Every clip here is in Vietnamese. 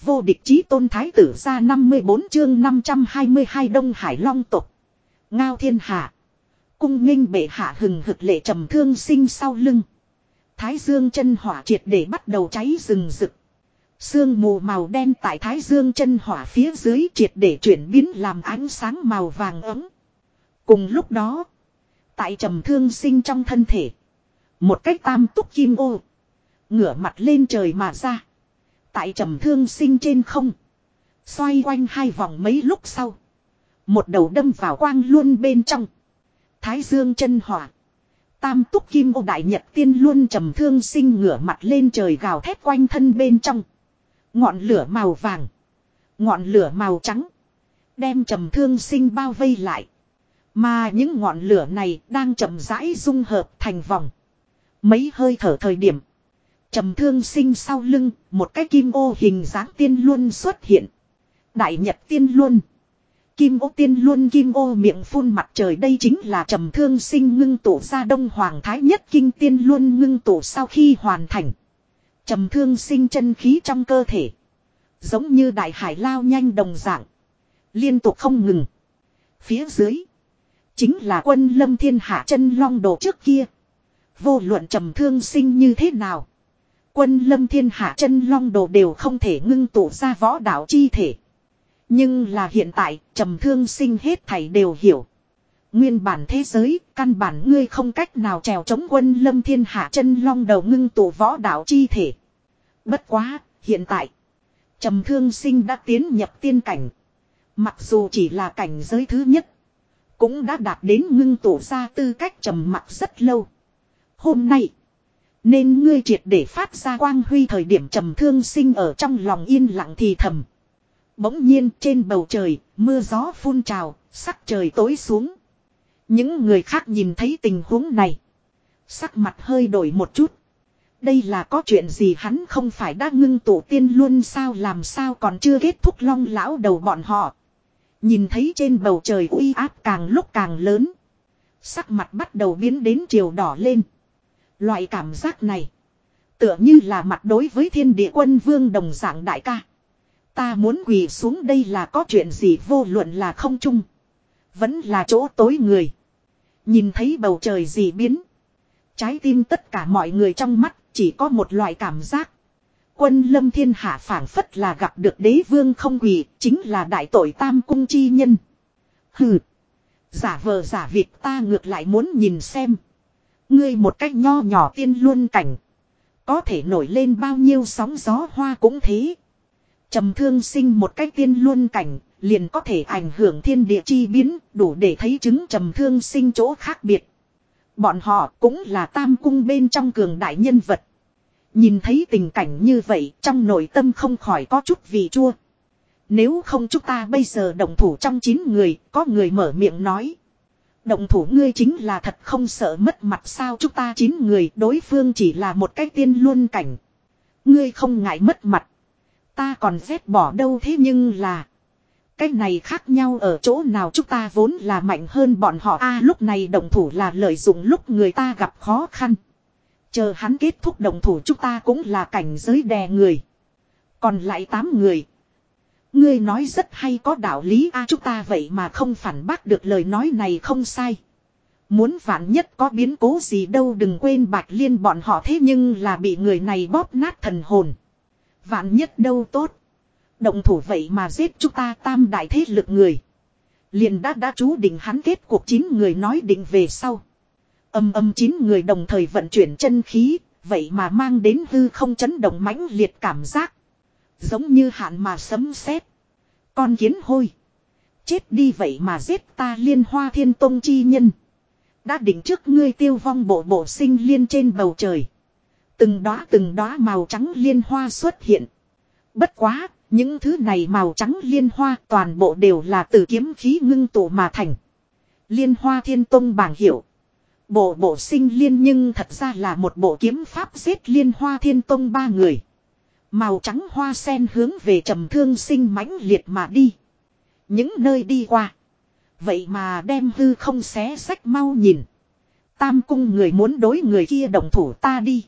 Vô địch chí tôn thái tử ra 54 chương 522 Đông Hải Long tộc Ngao thiên hạ. Cung nghênh bệ hạ hừng hực lệ trầm thương sinh sau lưng. Thái dương chân hỏa triệt để bắt đầu cháy rừng rực. Sương mù màu đen tại thái dương chân hỏa phía dưới triệt để chuyển biến làm ánh sáng màu vàng ấm. Cùng lúc đó, tại trầm thương sinh trong thân thể, một cách tam túc kim ô, ngửa mặt lên trời mà ra. Tại trầm thương sinh trên không, xoay quanh hai vòng mấy lúc sau, một đầu đâm vào quang luôn bên trong. Thái dương chân hỏa. Tam túc kim ô đại nhật tiên luôn trầm thương sinh ngửa mặt lên trời gào thét quanh thân bên trong. Ngọn lửa màu vàng. Ngọn lửa màu trắng. Đem trầm thương sinh bao vây lại. Mà những ngọn lửa này đang chậm rãi dung hợp thành vòng. Mấy hơi thở thời điểm. Trầm thương sinh sau lưng, một cái kim ô hình dáng tiên luôn xuất hiện. Đại nhật tiên luôn. Kim ô tiên luôn kim ô miệng phun mặt trời đây chính là trầm thương sinh ngưng tụ ra đông hoàng thái nhất kinh tiên luôn ngưng tụ sau khi hoàn thành. Trầm thương sinh chân khí trong cơ thể. Giống như đại hải lao nhanh đồng dạng. Liên tục không ngừng. Phía dưới. Chính là quân lâm thiên hạ chân long đồ trước kia. Vô luận trầm thương sinh như thế nào. Quân lâm thiên hạ chân long đồ đều không thể ngưng tụ ra võ đạo chi thể. Nhưng là hiện tại, trầm thương sinh hết thảy đều hiểu. Nguyên bản thế giới, căn bản ngươi không cách nào trèo chống quân lâm thiên hạ chân long đầu ngưng tụ võ đạo chi thể. Bất quá, hiện tại, trầm thương sinh đã tiến nhập tiên cảnh. Mặc dù chỉ là cảnh giới thứ nhất, cũng đã đạt đến ngưng tụ ra tư cách trầm mặc rất lâu. Hôm nay, nên ngươi triệt để phát ra quang huy thời điểm trầm thương sinh ở trong lòng yên lặng thì thầm. Bỗng nhiên trên bầu trời, mưa gió phun trào, sắc trời tối xuống. Những người khác nhìn thấy tình huống này. Sắc mặt hơi đổi một chút. Đây là có chuyện gì hắn không phải đã ngưng tổ tiên luôn sao làm sao còn chưa kết thúc long lão đầu bọn họ. Nhìn thấy trên bầu trời uy áp càng lúc càng lớn. Sắc mặt bắt đầu biến đến chiều đỏ lên. Loại cảm giác này. Tựa như là mặt đối với thiên địa quân vương đồng dạng đại ca. Ta muốn quỳ xuống đây là có chuyện gì vô luận là không chung. Vẫn là chỗ tối người. Nhìn thấy bầu trời gì biến. Trái tim tất cả mọi người trong mắt chỉ có một loại cảm giác. Quân lâm thiên hạ phảng phất là gặp được đế vương không quỳ, chính là đại tội tam cung chi nhân. Hừ. Giả vờ giả việc ta ngược lại muốn nhìn xem. Ngươi một cách nho nhỏ tiên luôn cảnh. Có thể nổi lên bao nhiêu sóng gió hoa cũng thế. trầm thương sinh một cách tiên luôn cảnh, liền có thể ảnh hưởng thiên địa chi biến, đủ để thấy chứng trầm thương sinh chỗ khác biệt. Bọn họ cũng là tam cung bên trong cường đại nhân vật. Nhìn thấy tình cảnh như vậy, trong nội tâm không khỏi có chút vị chua. Nếu không chúng ta bây giờ đồng thủ trong 9 người, có người mở miệng nói. Động thủ ngươi chính là thật không sợ mất mặt sao chúng ta chín người, đối phương chỉ là một cái tiên luôn cảnh. Ngươi không ngại mất mặt. Ta còn ghét bỏ đâu thế nhưng là. Cái này khác nhau ở chỗ nào chúng ta vốn là mạnh hơn bọn họ a, lúc này động thủ là lợi dụng lúc người ta gặp khó khăn. Chờ hắn kết thúc động thủ chúng ta cũng là cảnh giới đè người. Còn lại 8 người. Ngươi nói rất hay có đạo lý a chúng ta vậy mà không phản bác được lời nói này không sai. Muốn vạn nhất có biến cố gì đâu đừng quên bạch liên bọn họ thế nhưng là bị người này bóp nát thần hồn. Vạn nhất đâu tốt. Động thủ vậy mà giết chúng ta tam đại thế lực người. Liền đã đã chú định hắn kết cuộc chín người nói định về sau. Âm âm chín người đồng thời vận chuyển chân khí, vậy mà mang đến hư không chấn động mãnh liệt cảm giác. Giống như hạn mà sấm sét. Con kiến hôi. Chết đi vậy mà giết ta liên hoa thiên tông chi nhân. Đã định trước ngươi tiêu vong bộ bộ sinh liên trên bầu trời. Từng đóa từng đóa màu trắng liên hoa xuất hiện. Bất quá, những thứ này màu trắng liên hoa toàn bộ đều là từ kiếm khí ngưng tụ mà thành. Liên hoa thiên tông bảng hiệu. Bộ bộ sinh liên nhưng thật ra là một bộ kiếm pháp giết liên hoa thiên tông ba người. Màu trắng hoa sen hướng về trầm thương sinh mãnh liệt mà đi. Những nơi đi qua. Vậy mà đem hư không xé sách mau nhìn. Tam cung người muốn đối người kia đồng thủ ta đi.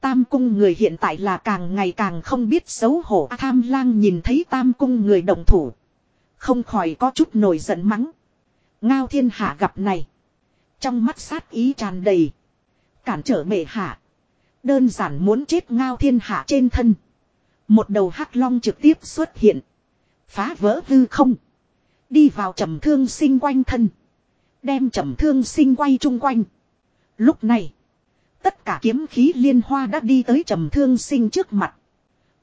Tam cung người hiện tại là càng ngày càng không biết xấu hổ tham lang nhìn thấy tam cung người đồng thủ. Không khỏi có chút nổi giận mắng. Ngao thiên hạ gặp này. Trong mắt sát ý tràn đầy. Cản trở bệ hạ. Đơn giản muốn chết ngao thiên hạ trên thân. Một đầu hắc long trực tiếp xuất hiện. Phá vỡ hư không. Đi vào trầm thương sinh quanh thân. Đem trầm thương sinh quay chung quanh. Lúc này. Tất cả kiếm khí liên hoa đã đi tới trầm thương sinh trước mặt.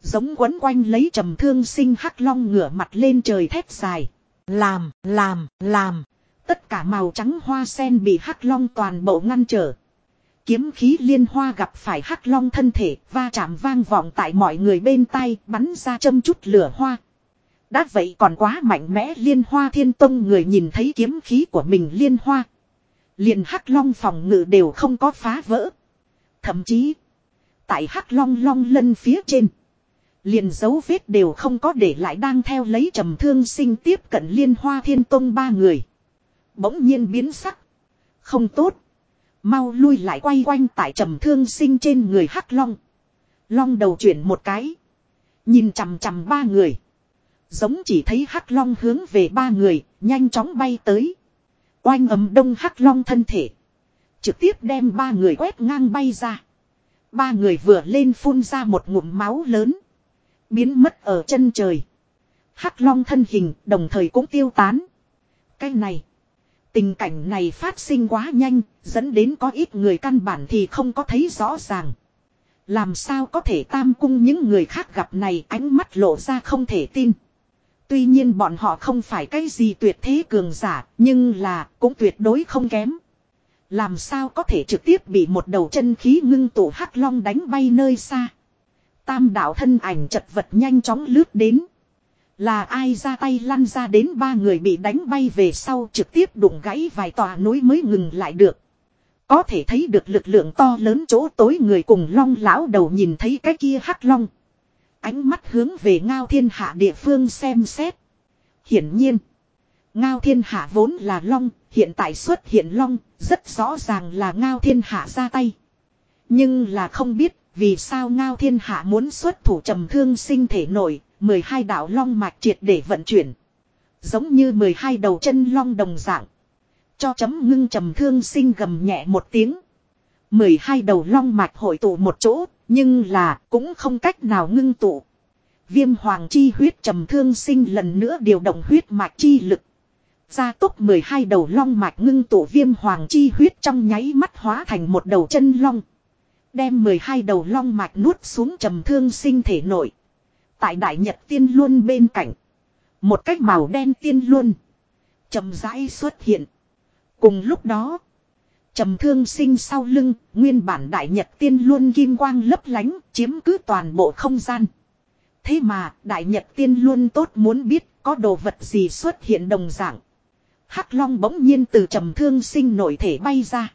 Giống quấn quanh lấy trầm thương sinh hắc long ngửa mặt lên trời thét dài. Làm, làm, làm. Tất cả màu trắng hoa sen bị hắc long toàn bộ ngăn trở. Kiếm khí liên hoa gặp phải hắc long thân thể va chạm vang vọng tại mọi người bên tay bắn ra châm chút lửa hoa. Đã vậy còn quá mạnh mẽ liên hoa thiên tông người nhìn thấy kiếm khí của mình liên hoa. Liền hắc long phòng ngự đều không có phá vỡ. Thậm chí, tại hắc long long lân phía trên. Liền dấu vết đều không có để lại đang theo lấy trầm thương sinh tiếp cận liên hoa thiên tông ba người. Bỗng nhiên biến sắc. Không tốt. Mau lui lại quay quanh tại trầm thương sinh trên người hắc long. Long đầu chuyển một cái. Nhìn chằm chằm ba người. Giống chỉ thấy hắc long hướng về ba người, nhanh chóng bay tới. Oanh ầm đông hắc long thân thể. Trực tiếp đem ba người quét ngang bay ra. Ba người vừa lên phun ra một ngụm máu lớn. Biến mất ở chân trời. Hắc long thân hình đồng thời cũng tiêu tán. Cái này. Tình cảnh này phát sinh quá nhanh, dẫn đến có ít người căn bản thì không có thấy rõ ràng. Làm sao có thể tam cung những người khác gặp này ánh mắt lộ ra không thể tin. Tuy nhiên bọn họ không phải cái gì tuyệt thế cường giả, nhưng là cũng tuyệt đối không kém. Làm sao có thể trực tiếp bị một đầu chân khí ngưng tụ hắc long đánh bay nơi xa. Tam đạo thân ảnh chật vật nhanh chóng lướt đến. Là ai ra tay lăn ra đến ba người bị đánh bay về sau trực tiếp đụng gãy vài tòa núi mới ngừng lại được. Có thể thấy được lực lượng to lớn chỗ tối người cùng long lão đầu nhìn thấy cái kia hắc long. Ánh mắt hướng về ngao thiên hạ địa phương xem xét. Hiển nhiên. Ngao thiên hạ vốn là long, hiện tại xuất hiện long, rất rõ ràng là ngao thiên hạ ra tay. Nhưng là không biết vì sao ngao thiên hạ muốn xuất thủ trầm thương sinh thể nổi, 12 đạo long mạch triệt để vận chuyển. Giống như 12 đầu chân long đồng dạng. Cho chấm ngưng trầm thương sinh gầm nhẹ một tiếng. 12 đầu long mạch hội tụ một chỗ, nhưng là cũng không cách nào ngưng tụ. Viêm hoàng chi huyết trầm thương sinh lần nữa điều động huyết mạch chi lực. Gia tốc 12 đầu long mạch ngưng tụ viêm hoàng chi huyết trong nháy mắt hóa thành một đầu chân long. Đem 12 đầu long mạch nuốt xuống trầm thương sinh thể nội. Tại đại nhật tiên luân bên cạnh. Một cách màu đen tiên luân. trầm rãi xuất hiện. Cùng lúc đó. trầm thương sinh sau lưng. Nguyên bản đại nhật tiên luân kim quang lấp lánh. Chiếm cứ toàn bộ không gian. Thế mà, đại nhật tiên luân tốt muốn biết có đồ vật gì xuất hiện đồng dạng. Hắc long bỗng nhiên từ trầm thương sinh nổi thể bay ra.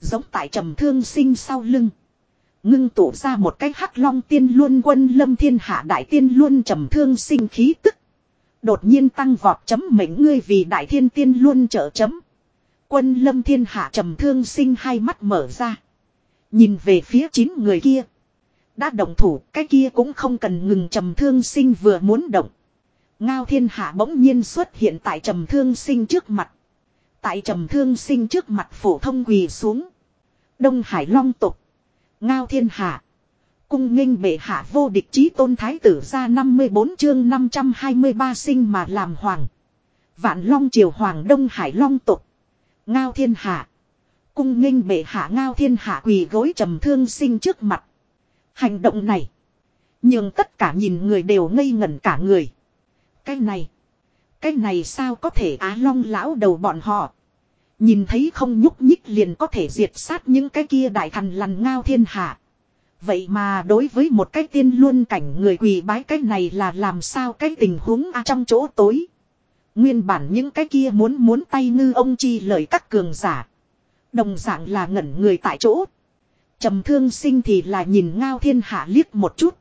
Giống tại trầm thương sinh sau lưng. Ngưng tụ ra một cái hắc long tiên luân quân lâm thiên hạ đại tiên luân trầm thương sinh khí tức. Đột nhiên tăng vọt chấm mệnh ngươi vì đại thiên tiên luân trợ chấm. Quân lâm thiên hạ trầm thương sinh hai mắt mở ra. Nhìn về phía chín người kia. Đã động thủ, cái kia cũng không cần ngừng trầm thương sinh vừa muốn động. Ngao thiên hạ bỗng nhiên xuất hiện tại trầm thương sinh trước mặt. Tại trầm thương sinh trước mặt phổ thông quỳ xuống. Đông Hải long tục. Ngao thiên hạ. Cung nghênh bệ hạ vô địch chí tôn thái tử ra 54 chương 523 sinh mà làm hoàng. Vạn long triều hoàng Đông Hải long tục. Ngao thiên hạ. Cung nghênh bệ hạ ngao thiên hạ quỳ gối trầm thương sinh trước mặt. Hành động này. Nhưng tất cả nhìn người đều ngây ngẩn cả người. Cái này. Cái này sao có thể á long lão đầu bọn họ. Nhìn thấy không nhúc nhích liền có thể diệt sát những cái kia đại thần lằn ngao thiên hạ. Vậy mà đối với một cái tiên luôn cảnh người quỳ bái cái này là làm sao cái tình huống a trong chỗ tối. Nguyên bản những cái kia muốn muốn tay ngư ông chi lời các cường giả. Đồng dạng là ngẩn người tại chỗ. trầm thương sinh thì là nhìn ngao thiên hạ liếc một chút.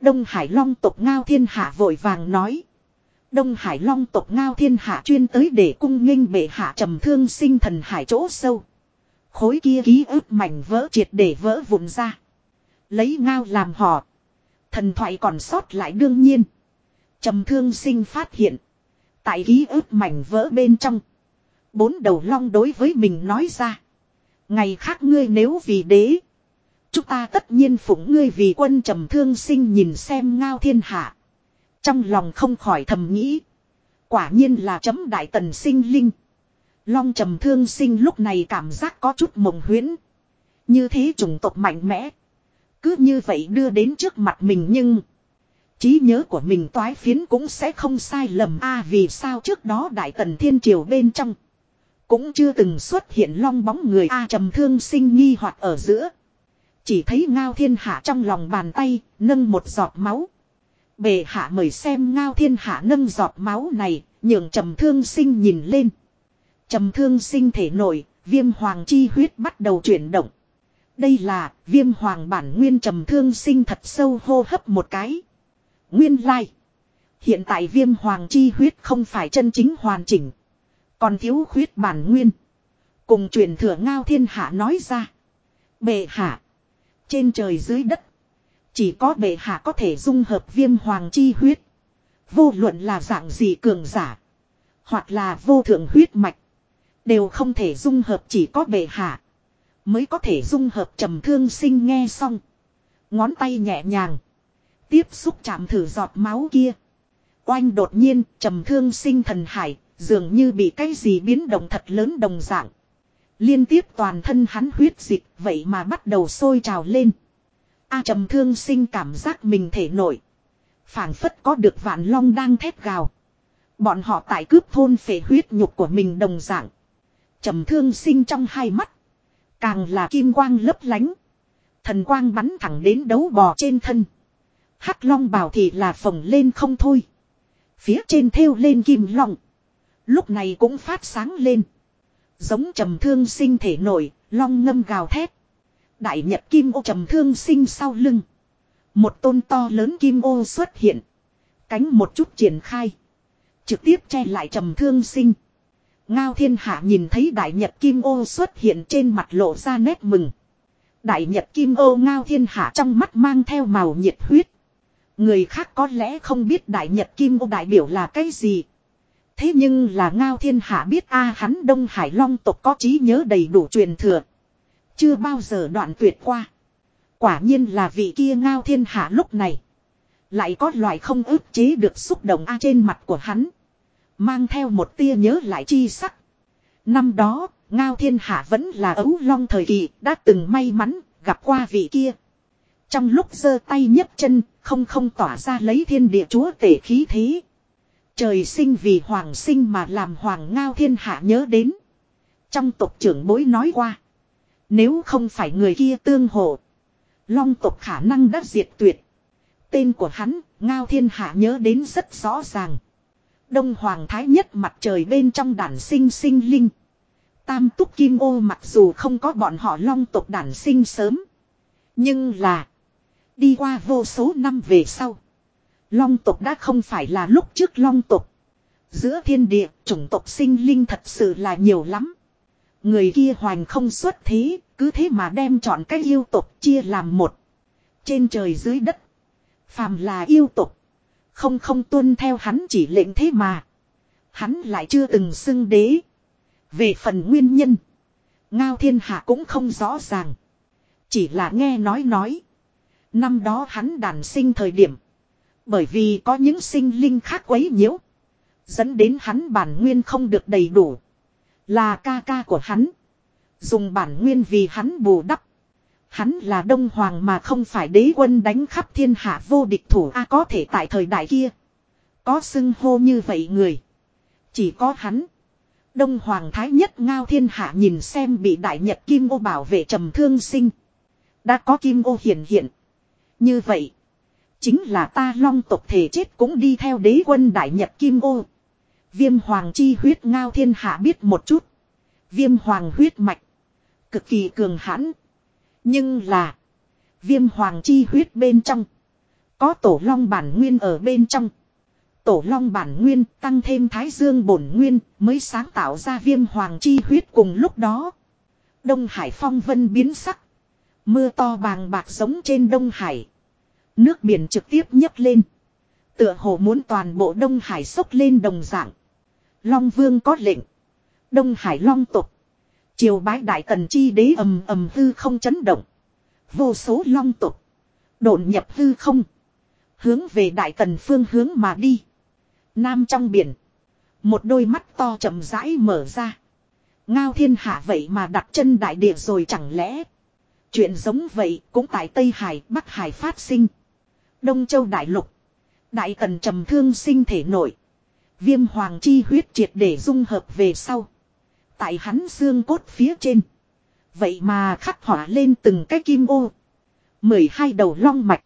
Đông Hải Long tộc ngao thiên hạ vội vàng nói. Đông Hải Long tộc Ngao Thiên Hạ chuyên tới để cung nghênh bệ hạ trầm thương sinh thần hải chỗ sâu. Khối kia ký ức mảnh vỡ triệt để vỡ vụn ra. Lấy ngao làm họ. Thần thoại còn sót lại đương nhiên. trầm thương sinh phát hiện. Tại ký ức mảnh vỡ bên trong. Bốn đầu long đối với mình nói ra. Ngày khác ngươi nếu vì đế. Chúng ta tất nhiên phụng ngươi vì quân trầm thương sinh nhìn xem ngao thiên hạ. Trong lòng không khỏi thầm nghĩ. Quả nhiên là chấm đại tần sinh linh. Long trầm thương sinh lúc này cảm giác có chút mộng huyễn. Như thế chủng tộc mạnh mẽ. Cứ như vậy đưa đến trước mặt mình nhưng. trí nhớ của mình toái phiến cũng sẽ không sai lầm a vì sao trước đó đại tần thiên triều bên trong. Cũng chưa từng xuất hiện long bóng người a trầm thương sinh nghi hoặc ở giữa. Chỉ thấy ngao thiên hạ trong lòng bàn tay, nâng một giọt máu. Bề hạ mời xem ngao thiên hạ nâng giọt máu này, nhường trầm thương sinh nhìn lên. Trầm thương sinh thể nổi, viêm hoàng chi huyết bắt đầu chuyển động. Đây là viêm hoàng bản nguyên trầm thương sinh thật sâu hô hấp một cái. Nguyên lai. Hiện tại viêm hoàng chi huyết không phải chân chính hoàn chỉnh. Còn thiếu khuyết bản nguyên. Cùng truyền thừa ngao thiên hạ nói ra. Bệ hạ. Trên trời dưới đất. Chỉ có bệ hạ có thể dung hợp viêm hoàng chi huyết. Vô luận là dạng gì cường giả. Hoặc là vô thượng huyết mạch. Đều không thể dung hợp chỉ có bệ hạ. Mới có thể dung hợp trầm thương sinh nghe xong. Ngón tay nhẹ nhàng. Tiếp xúc chạm thử giọt máu kia. Oanh đột nhiên, trầm thương sinh thần hải. Dường như bị cái gì biến động thật lớn đồng dạng. Liên tiếp toàn thân hắn huyết dịch, vậy mà bắt đầu sôi trào lên. A trầm thương sinh cảm giác mình thể nổi. phảng phất có được vạn long đang thét gào. Bọn họ tại cướp thôn phệ huyết nhục của mình đồng dạng. trầm thương sinh trong hai mắt. Càng là kim quang lấp lánh. Thần quang bắn thẳng đến đấu bò trên thân. Hắc long bào thì là phồng lên không thôi. Phía trên thêu lên kim long. Lúc này cũng phát sáng lên. Giống trầm thương sinh thể nổi, long ngâm gào thét. Đại nhật kim ô trầm thương sinh sau lưng. Một tôn to lớn kim ô xuất hiện. Cánh một chút triển khai. Trực tiếp che lại trầm thương sinh. Ngao thiên hạ nhìn thấy đại nhật kim ô xuất hiện trên mặt lộ ra nét mừng. Đại nhật kim ô ngao thiên hạ trong mắt mang theo màu nhiệt huyết. Người khác có lẽ không biết đại nhật kim ô đại biểu là cái gì. Thế nhưng là ngao thiên hạ biết a à, hắn Đông Hải Long tộc có trí nhớ đầy đủ truyền thừa. Chưa bao giờ đoạn tuyệt qua. Quả nhiên là vị kia ngao thiên hạ lúc này. Lại có loại không ức chế được xúc động a trên mặt của hắn. Mang theo một tia nhớ lại chi sắc. Năm đó, ngao thiên hạ vẫn là ấu long thời kỳ, đã từng may mắn, gặp qua vị kia. Trong lúc giơ tay nhấc chân, không không tỏa ra lấy thiên địa chúa tể khí thế. Trời sinh vì hoàng sinh mà làm hoàng ngao thiên hạ nhớ đến. Trong tộc trưởng bối nói qua. Nếu không phải người kia tương hộ. Long tộc khả năng đã diệt tuyệt. Tên của hắn, ngao thiên hạ nhớ đến rất rõ ràng. Đông Hoàng Thái nhất mặt trời bên trong đàn sinh sinh linh. Tam túc kim ô mặc dù không có bọn họ long tộc đàn sinh sớm. Nhưng là. Đi qua vô số năm về sau. Long tộc đã không phải là lúc trước long tộc. Giữa thiên địa, chủng tộc sinh linh thật sự là nhiều lắm. Người kia hoành không xuất thế, cứ thế mà đem chọn cái yêu tộc chia làm một. Trên trời dưới đất. Phàm là yêu tộc. Không không tuân theo hắn chỉ lệnh thế mà. Hắn lại chưa từng xưng đế. Về phần nguyên nhân. Ngao thiên hạ cũng không rõ ràng. Chỉ là nghe nói nói. Năm đó hắn đàn sinh thời điểm. Bởi vì có những sinh linh khác quấy nhiễu. Dẫn đến hắn bản nguyên không được đầy đủ. Là ca ca của hắn. Dùng bản nguyên vì hắn bù đắp. Hắn là đông hoàng mà không phải đế quân đánh khắp thiên hạ vô địch thủ a có thể tại thời đại kia. Có xưng hô như vậy người. Chỉ có hắn. Đông hoàng thái nhất ngao thiên hạ nhìn xem bị đại nhật kim ô bảo vệ trầm thương sinh. Đã có kim ô hiển hiện. Như vậy. Chính là ta long tộc thể chết cũng đi theo đế quân đại nhật kim ô. Viêm hoàng chi huyết ngao thiên hạ biết một chút. Viêm hoàng huyết mạch. Cực kỳ cường hãn. Nhưng là. Viêm hoàng chi huyết bên trong. Có tổ long bản nguyên ở bên trong. Tổ long bản nguyên tăng thêm thái dương bổn nguyên mới sáng tạo ra viêm hoàng chi huyết cùng lúc đó. Đông Hải phong vân biến sắc. Mưa to bàng bạc giống trên Đông Hải. Nước biển trực tiếp nhấc lên. Tựa hồ muốn toàn bộ Đông Hải sốc lên đồng dạng. Long Vương có lệnh. Đông Hải Long tục. Triều bái đại tần chi đế ầm ầm hư không chấn động. Vô số long tục. Độn nhập hư không. Hướng về đại tần phương hướng mà đi. Nam trong biển. Một đôi mắt to chậm rãi mở ra. Ngao thiên hạ vậy mà đặt chân đại địa rồi chẳng lẽ. Chuyện giống vậy cũng tại Tây Hải, Bắc Hải phát sinh. Đông Châu Đại Lục. Đại tần trầm thương sinh thể nội. Viêm hoàng chi huyết triệt để dung hợp về sau. Tại hắn xương cốt phía trên. Vậy mà khắc hỏa lên từng cái kim ô. 12 đầu long mạch.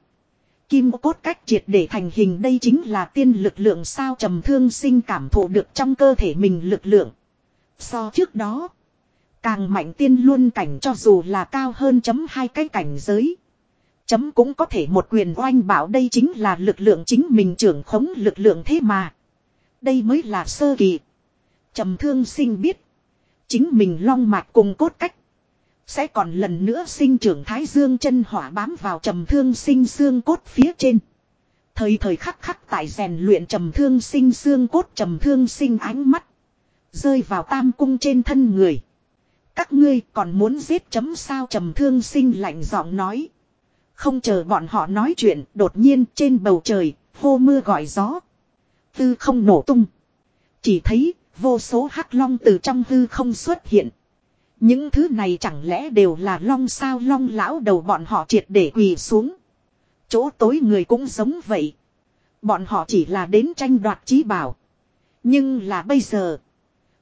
Kim cốt cách triệt để thành hình đây chính là tiên lực lượng sao trầm thương sinh cảm thụ được trong cơ thể mình lực lượng. So trước đó. Càng mạnh tiên luôn cảnh cho dù là cao hơn chấm hai cái cảnh giới. Chấm cũng có thể một quyền oanh bảo đây chính là lực lượng chính mình trưởng khống lực lượng thế mà. Đây mới là sơ kỳ. Trầm thương sinh biết. Chính mình long mạch cùng cốt cách. Sẽ còn lần nữa sinh trưởng thái dương chân hỏa bám vào trầm thương sinh xương cốt phía trên. Thời thời khắc khắc tại rèn luyện trầm thương sinh xương cốt trầm thương sinh ánh mắt. Rơi vào tam cung trên thân người. Các ngươi còn muốn giết chấm sao trầm thương sinh lạnh giọng nói. Không chờ bọn họ nói chuyện, đột nhiên trên bầu trời, hô mưa gọi gió. Tư không nổ tung. Chỉ thấy, vô số hắc long từ trong hư không xuất hiện. Những thứ này chẳng lẽ đều là long sao long lão đầu bọn họ triệt để quỳ xuống. Chỗ tối người cũng giống vậy. Bọn họ chỉ là đến tranh đoạt trí bảo. Nhưng là bây giờ.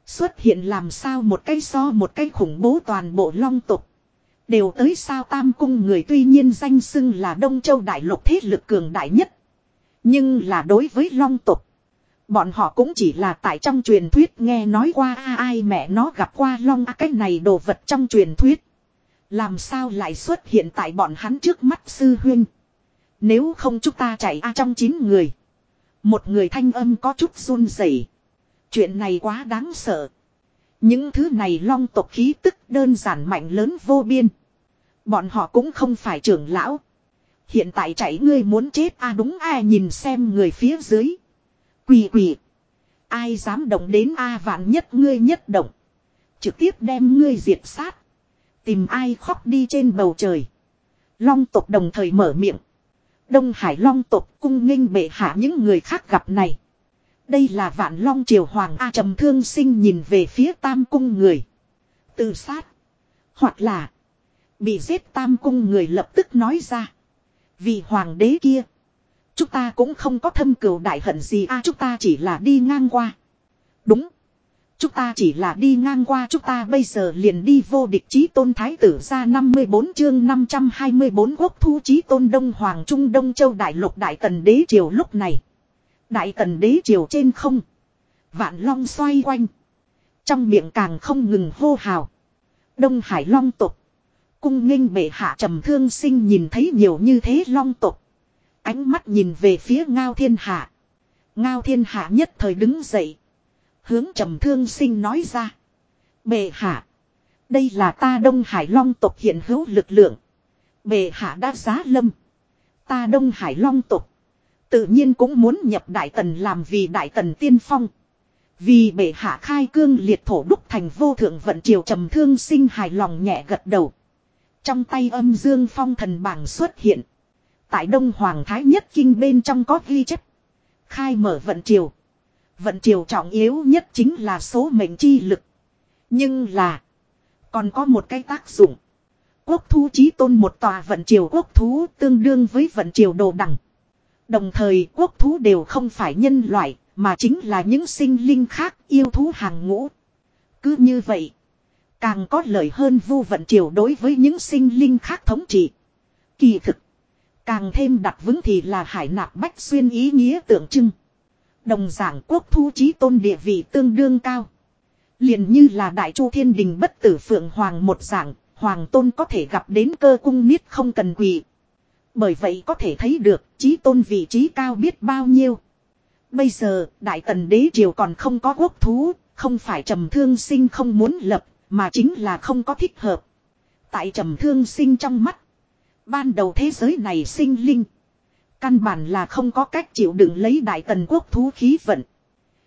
Xuất hiện làm sao một cái so một cái khủng bố toàn bộ long tục. Đều tới sao tam cung người tuy nhiên danh xưng là Đông Châu Đại Lục thế lực cường đại nhất. Nhưng là đối với long tục. Bọn họ cũng chỉ là tại trong truyền thuyết nghe nói qua à, ai mẹ nó gặp qua long a, cái này đồ vật trong truyền thuyết. Làm sao lại xuất hiện tại bọn hắn trước mắt sư huyên. Nếu không chúng ta chạy a trong chín người. Một người thanh âm có chút run rẩy. Chuyện này quá đáng sợ. Những thứ này long tộc khí tức đơn giản mạnh lớn vô biên. Bọn họ cũng không phải trưởng lão. Hiện tại chạy, ngươi muốn chết a đúng ai nhìn xem người phía dưới. Quỳ quỳ. Ai dám động đến A vạn nhất ngươi nhất động. Trực tiếp đem ngươi diệt sát. Tìm ai khóc đi trên bầu trời. Long tộc đồng thời mở miệng. Đông Hải Long tộc cung nghênh bệ hạ những người khác gặp này. Đây là vạn long triều hoàng A trầm thương sinh nhìn về phía tam cung người. Tự sát. Hoặc là. Bị giết tam cung người lập tức nói ra. Vì hoàng đế kia. Chúng ta cũng không có thâm cừu đại hận gì a, chúng ta chỉ là đi ngang qua. Đúng. Chúng ta chỉ là đi ngang qua, chúng ta bây giờ liền đi vô địch chí tôn thái tử ra 54 chương 524 quốc thu chí tôn đông hoàng trung đông châu đại lục đại tần đế triều lúc này. Đại tần đế triều trên không. Vạn long xoay quanh. Trong miệng càng không ngừng hô hào. Đông hải long tục. Cung nghênh bệ hạ trầm thương sinh nhìn thấy nhiều như thế long tục. Ánh mắt nhìn về phía ngao thiên hạ. Ngao thiên hạ nhất thời đứng dậy. Hướng trầm thương sinh nói ra. Bệ hạ. Đây là ta Đông Hải Long tộc hiện hữu lực lượng. Bệ hạ đã giá lâm. Ta Đông Hải Long tộc. Tự nhiên cũng muốn nhập Đại Tần làm vì Đại Tần tiên phong. Vì bệ hạ khai cương liệt thổ đúc thành vô thượng vận triều trầm thương sinh hài lòng nhẹ gật đầu. Trong tay âm dương phong thần bảng xuất hiện. Tại Đông Hoàng Thái Nhất Kinh bên trong có ghi chép. Khai mở vận triều. Vận triều trọng yếu nhất chính là số mệnh chi lực. Nhưng là. Còn có một cái tác dụng. Quốc thú chí tôn một tòa vận triều quốc thú tương đương với vận triều đồ đẳng. Đồng thời, quốc thú đều không phải nhân loại. Mà chính là những sinh linh khác yêu thú hàng ngũ. Cứ như vậy. Càng có lợi hơn vu vận triều đối với những sinh linh khác thống trị. Kỳ thực. Càng thêm đặt vững thì là hải nạp bách xuyên ý nghĩa tượng trưng. Đồng giảng quốc thu trí tôn địa vị tương đương cao. liền như là đại chu thiên đình bất tử phượng hoàng một dạng, hoàng tôn có thể gặp đến cơ cung niết không cần quỳ. Bởi vậy có thể thấy được trí tôn vị trí cao biết bao nhiêu. Bây giờ, đại tần đế triều còn không có quốc thú, không phải trầm thương sinh không muốn lập, mà chính là không có thích hợp. Tại trầm thương sinh trong mắt, Ban đầu thế giới này sinh linh. Căn bản là không có cách chịu đựng lấy đại tần quốc thú khí vận.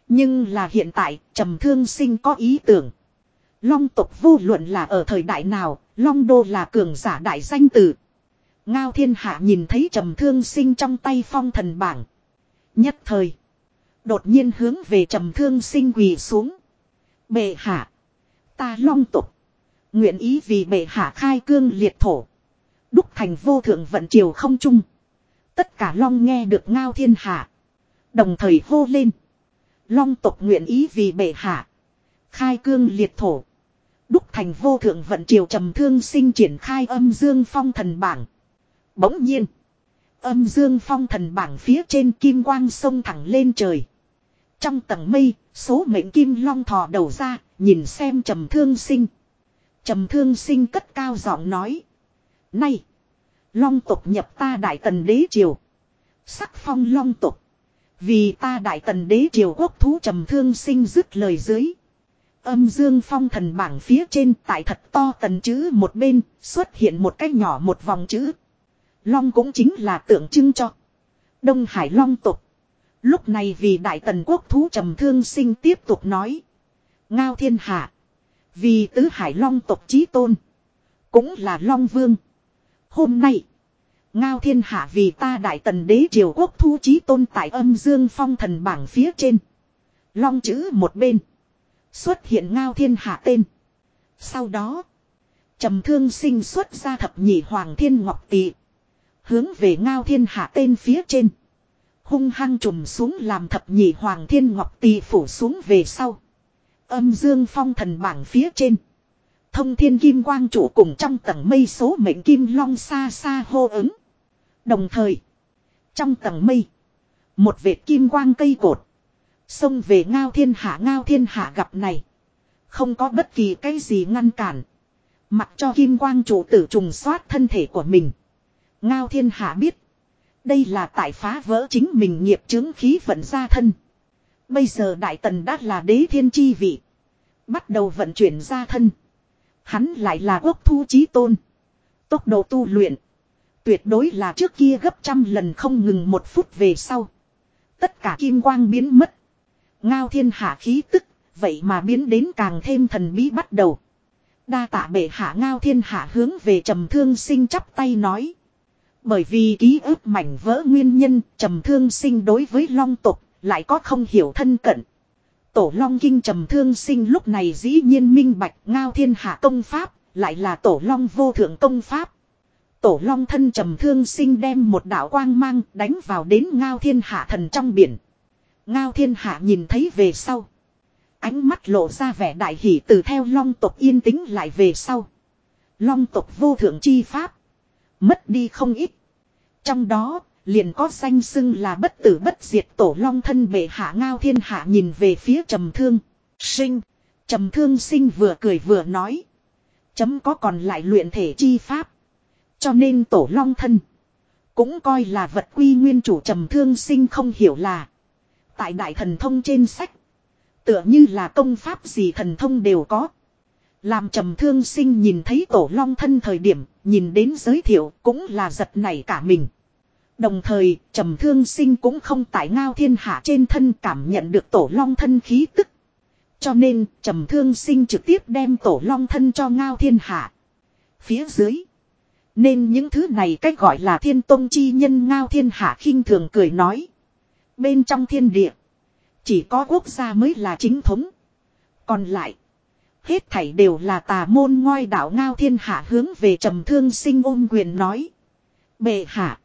Nhưng là hiện tại, trầm thương sinh có ý tưởng. Long tộc vô luận là ở thời đại nào, Long đô là cường giả đại danh tử. Ngao thiên hạ nhìn thấy trầm thương sinh trong tay phong thần bảng. Nhất thời. Đột nhiên hướng về trầm thương sinh quỳ xuống. Bệ hạ. Ta long tục. Nguyện ý vì bệ hạ khai cương liệt thổ. Thành vô thượng vận triều không trung. Tất cả long nghe được ngao thiên hạ. Đồng thời hô lên. Long tộc nguyện ý vì bệ hạ. Khai cương liệt thổ. Đúc thành vô thượng vận triều trầm thương sinh triển khai âm dương phong thần bảng. Bỗng nhiên. Âm dương phong thần bảng phía trên kim quang sông thẳng lên trời. Trong tầng mây, số mệnh kim long thò đầu ra, nhìn xem trầm thương sinh. Trầm thương sinh cất cao giọng nói. Nay! Long tộc nhập ta đại tần đế triều. Sắc phong long tộc. Vì ta đại tần đế triều quốc thú trầm thương sinh dứt lời dưới. Âm dương phong thần bảng phía trên tại thật to tần chữ một bên, xuất hiện một cái nhỏ một vòng chữ. Long cũng chính là tượng trưng cho. Đông Hải Long tộc. Lúc này vì đại tần quốc thú trầm thương sinh tiếp tục nói. Ngao thiên hạ. Vì tứ hải long tộc chí tôn. Cũng là long vương. Hôm nay. Ngao thiên hạ vì ta đại tần đế triều quốc thu chí tôn tại âm dương phong thần bảng phía trên. Long chữ một bên. Xuất hiện ngao thiên hạ tên. Sau đó. trầm thương sinh xuất ra thập nhị hoàng thiên ngọc tỵ Hướng về ngao thiên hạ tên phía trên. Hung hăng trùm xuống làm thập nhị hoàng thiên ngọc tỵ phủ xuống về sau. Âm dương phong thần bảng phía trên. Thông thiên kim quang chủ cùng trong tầng mây số mệnh kim long xa xa hô ứng. Đồng thời. Trong tầng mây. Một vệt kim quang cây cột. Xông về ngao thiên hạ ngao thiên hạ gặp này. Không có bất kỳ cái gì ngăn cản. Mặc cho kim quang chủ tử trùng xoát thân thể của mình. Ngao thiên hạ biết. Đây là tại phá vỡ chính mình nghiệp chứng khí vận ra thân. Bây giờ Đại Tần đã là đế thiên chi vị. Bắt đầu vận chuyển ra thân. Hắn lại là quốc thu chí tôn. Tốc độ tu luyện. Tuyệt đối là trước kia gấp trăm lần không ngừng một phút về sau. Tất cả kim quang biến mất. Ngao thiên hạ khí tức. Vậy mà biến đến càng thêm thần bí bắt đầu. Đa tạ bệ hạ ngao thiên hạ hướng về trầm thương sinh chắp tay nói. Bởi vì ký ức mảnh vỡ nguyên nhân, trầm thương sinh đối với long tục lại có không hiểu thân cận. Tổ long kinh trầm thương sinh lúc này dĩ nhiên minh bạch ngao thiên hạ công pháp lại là tổ long vô thượng công pháp. Tổ long thân trầm thương sinh đem một đạo quang mang đánh vào đến ngao thiên hạ thần trong biển. Ngao thiên hạ nhìn thấy về sau. Ánh mắt lộ ra vẻ đại hỷ từ theo long tộc yên tĩnh lại về sau. Long tộc vô thượng chi pháp. Mất đi không ít. Trong đó, liền có danh xưng là bất tử bất diệt tổ long thân bệ hạ ngao thiên hạ nhìn về phía trầm thương. Sinh. Trầm thương sinh vừa cười vừa nói. Chấm có còn lại luyện thể chi pháp. Cho nên tổ long thân. Cũng coi là vật quy nguyên chủ trầm thương sinh không hiểu là. Tại đại thần thông trên sách. Tựa như là công pháp gì thần thông đều có. Làm trầm thương sinh nhìn thấy tổ long thân thời điểm, nhìn đến giới thiệu cũng là giật này cả mình. Đồng thời, trầm thương sinh cũng không tại ngao thiên hạ trên thân cảm nhận được tổ long thân khí tức. Cho nên, trầm thương sinh trực tiếp đem tổ long thân cho ngao thiên hạ. Phía dưới. Nên những thứ này cách gọi là thiên tôn chi nhân ngao thiên hạ khinh thường cười nói. Bên trong thiên địa. Chỉ có quốc gia mới là chính thống. Còn lại. Hết thảy đều là tà môn ngoi đạo ngao thiên hạ hướng về trầm thương sinh ôm quyền nói. Bệ hạ.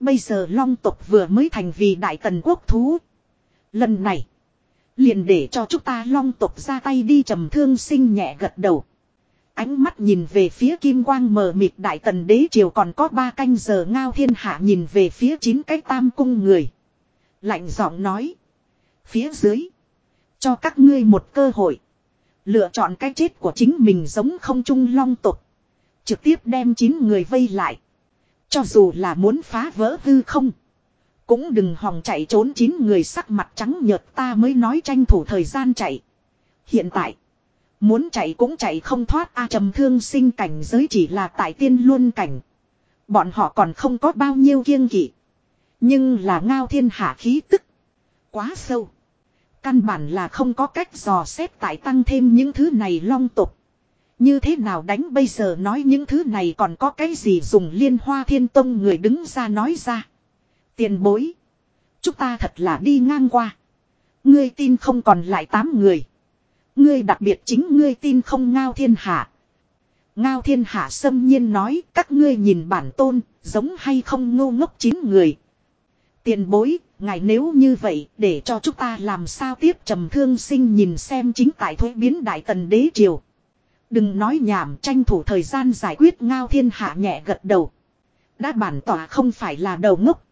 Bây giờ long tộc vừa mới thành vì đại tần quốc thú. Lần này. Liền để cho chúng ta long tộc ra tay đi trầm thương sinh nhẹ gật đầu. Ánh mắt nhìn về phía kim quang mờ mịt đại tần đế triều còn có ba canh giờ ngao thiên hạ nhìn về phía chín cái tam cung người. Lạnh giọng nói. Phía dưới. Cho các ngươi một cơ hội. Lựa chọn cái chết của chính mình giống không trung long tục. Trực tiếp đem chín người vây lại. Cho dù là muốn phá vỡ hư không. Cũng đừng hòng chạy trốn chín người sắc mặt trắng nhợt ta mới nói tranh thủ thời gian chạy. Hiện tại. Muốn chạy cũng chạy không thoát a trầm thương sinh cảnh giới chỉ là tại tiên luân cảnh. Bọn họ còn không có bao nhiêu kiêng kỵ. Nhưng là ngao thiên hạ khí tức. Quá sâu. Căn bản là không có cách dò xét tại tăng thêm những thứ này long tục. Như thế nào đánh bây giờ nói những thứ này còn có cái gì dùng liên hoa thiên tông người đứng ra nói ra. Tiền bối. Chúng ta thật là đi ngang qua. Ngươi tin không còn lại tám người. Ngươi đặc biệt chính ngươi tin không ngao thiên hạ. Ngao thiên hạ xâm nhiên nói các ngươi nhìn bản tôn giống hay không ngô ngốc chín người. Tiền bối, ngài nếu như vậy để cho chúng ta làm sao tiếp trầm thương sinh nhìn xem chính tại thuế biến đại tần đế triều. Đừng nói nhảm tranh thủ thời gian giải quyết ngao thiên hạ nhẹ gật đầu. Đã bản tỏa không phải là đầu ngốc.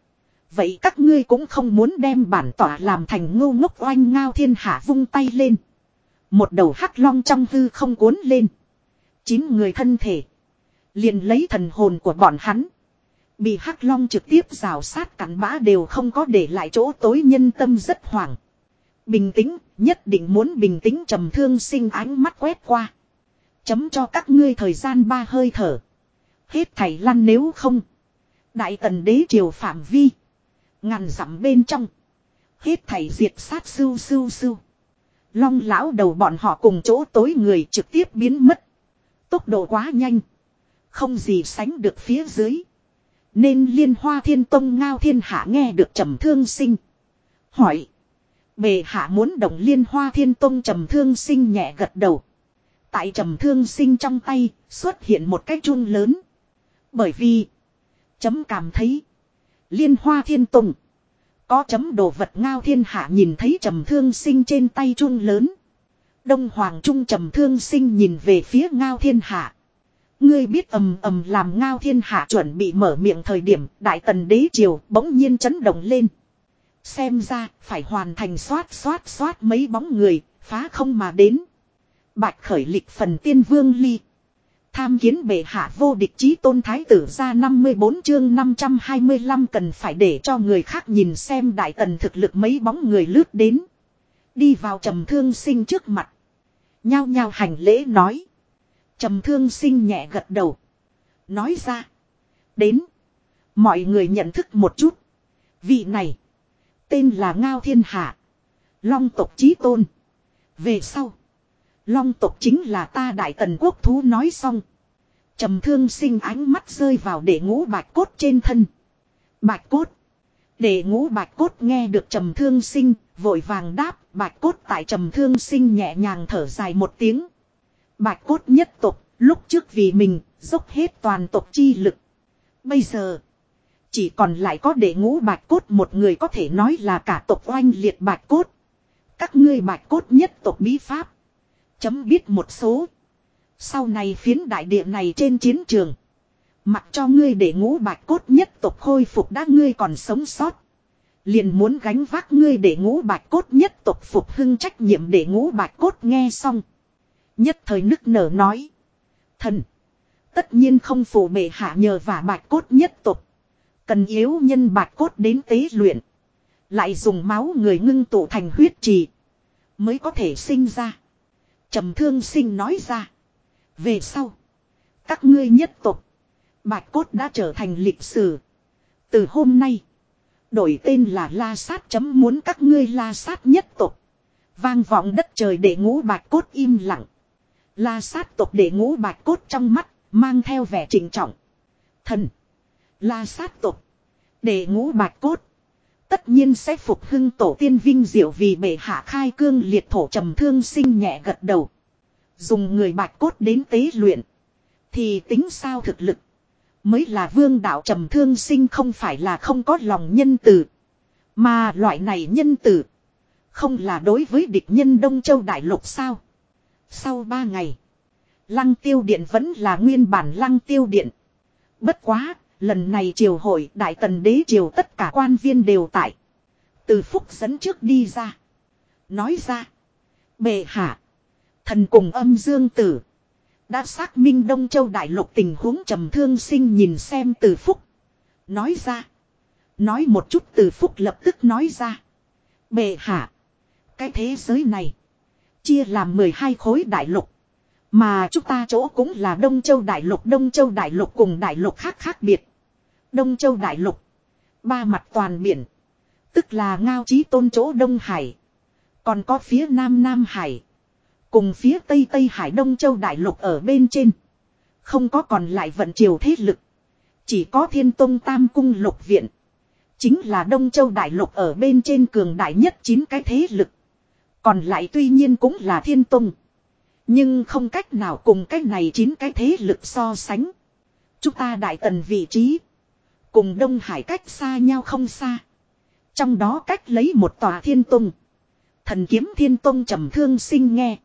Vậy các ngươi cũng không muốn đem bản tỏa làm thành ngu ngốc oanh ngao thiên hạ vung tay lên. Một đầu hắc long trong hư không cuốn lên. Chín người thân thể. Liền lấy thần hồn của bọn hắn. Bị hắc long trực tiếp rào sát cắn bã đều không có để lại chỗ tối nhân tâm rất hoảng. Bình tĩnh, nhất định muốn bình tĩnh trầm thương sinh ánh mắt quét qua. Chấm cho các ngươi thời gian ba hơi thở. Hết thảy lăn nếu không. Đại tần đế triều phạm vi. Ngàn dặm bên trong. Hết thảy diệt sát sưu sưu sưu. Long lão đầu bọn họ cùng chỗ tối người trực tiếp biến mất. Tốc độ quá nhanh. Không gì sánh được phía dưới. Nên liên hoa thiên tông ngao thiên hạ nghe được trầm thương sinh. Hỏi. Bề hạ muốn động liên hoa thiên tông trầm thương sinh nhẹ gật đầu. Tại trầm thương sinh trong tay xuất hiện một cái chun lớn. Bởi vì. Chấm cảm thấy. Liên hoa thiên tùng Có chấm đồ vật ngao thiên hạ nhìn thấy trầm thương sinh trên tay chun lớn. Đông Hoàng Trung trầm thương sinh nhìn về phía ngao thiên hạ. Ngươi biết ầm ầm làm ngao thiên hạ chuẩn bị mở miệng thời điểm đại tần đế triều bỗng nhiên chấn động lên. Xem ra phải hoàn thành xoát xoát xoát mấy bóng người, phá không mà đến. Bạch khởi lịch phần tiên vương ly. Tham kiến bệ hạ vô địch chí tôn thái tử ra 54 chương 525 cần phải để cho người khác nhìn xem đại tần thực lực mấy bóng người lướt đến. Đi vào trầm thương sinh trước mặt. Nhao nhao hành lễ nói. trầm thương sinh nhẹ gật đầu. Nói ra. Đến. Mọi người nhận thức một chút. Vị này. Tên là Ngao Thiên Hạ. Long tộc chí tôn. Về sau. Long tộc chính là ta đại tần quốc thú nói xong. trầm thương sinh ánh mắt rơi vào để ngũ bạch cốt trên thân. Bạch cốt. Để ngũ bạch cốt nghe được trầm thương sinh, vội vàng đáp, bạch cốt tại trầm thương sinh nhẹ nhàng thở dài một tiếng. Bạch cốt nhất tộc, lúc trước vì mình, dốc hết toàn tộc chi lực. Bây giờ, chỉ còn lại có để ngũ bạch cốt một người có thể nói là cả tộc oanh liệt bạch cốt. Các ngươi bạch cốt nhất tộc bí pháp. Chấm biết một số. Sau này phiến đại địa này trên chiến trường. Mặc cho ngươi để ngũ bạch cốt nhất tộc khôi phục đã ngươi còn sống sót. Liền muốn gánh vác ngươi để ngũ bạch cốt nhất tộc phục hưng trách nhiệm để ngũ bạch cốt nghe xong. Nhất thời nức nở nói. Thần. Tất nhiên không phủ bệ hạ nhờ và bạch cốt nhất tộc. Cần yếu nhân bạch cốt đến tế luyện. Lại dùng máu người ngưng tụ thành huyết trì. Mới có thể sinh ra trầm thương sinh nói ra. Về sau. Các ngươi nhất tộc. Bạch cốt đã trở thành lịch sử. Từ hôm nay. Đổi tên là La Sát chấm muốn các ngươi La Sát nhất tộc. Vang vọng đất trời để ngũ bạch cốt im lặng. La Sát tộc để ngũ bạch cốt trong mắt, mang theo vẻ trịnh trọng. Thần. La Sát tộc. Để ngũ bạch cốt. Tất nhiên sẽ phục hưng tổ tiên vinh diệu vì bệ hạ khai cương liệt thổ trầm thương sinh nhẹ gật đầu. Dùng người bạch cốt đến tế luyện. Thì tính sao thực lực. Mới là vương đạo trầm thương sinh không phải là không có lòng nhân tử. Mà loại này nhân tử. Không là đối với địch nhân Đông Châu Đại Lục sao. Sau ba ngày. Lăng tiêu điện vẫn là nguyên bản lăng tiêu điện. Bất quá, lần này triều hội, đại tần đế triều tất cả quan viên đều tại. Từ phúc dẫn trước đi ra. Nói ra. Bệ hạ. Thần cùng âm dương tử. Đã xác minh Đông Châu Đại Lục tình huống trầm thương sinh nhìn xem từ phúc. Nói ra. Nói một chút từ phúc lập tức nói ra. Bệ hạ. Cái thế giới này. Chia làm 12 khối đại lục. Mà chúng ta chỗ cũng là Đông Châu Đại Lục. Đông Châu Đại Lục cùng Đại Lục khác khác biệt. Đông Châu Đại Lục. Ba mặt toàn biển. Tức là ngao chí tôn chỗ Đông Hải. Còn có phía Nam Nam Hải. Cùng phía Tây Tây Hải Đông Châu Đại Lục ở bên trên. Không có còn lại vận triều thế lực. Chỉ có thiên tông tam cung lục viện. Chính là Đông Châu Đại Lục ở bên trên cường đại nhất chín cái thế lực. Còn lại tuy nhiên cũng là thiên tông. Nhưng không cách nào cùng cái này chín cái thế lực so sánh. Chúng ta đại tần vị trí. Cùng Đông Hải cách xa nhau không xa. Trong đó cách lấy một tòa thiên tông. Thần kiếm thiên tông trầm thương sinh nghe.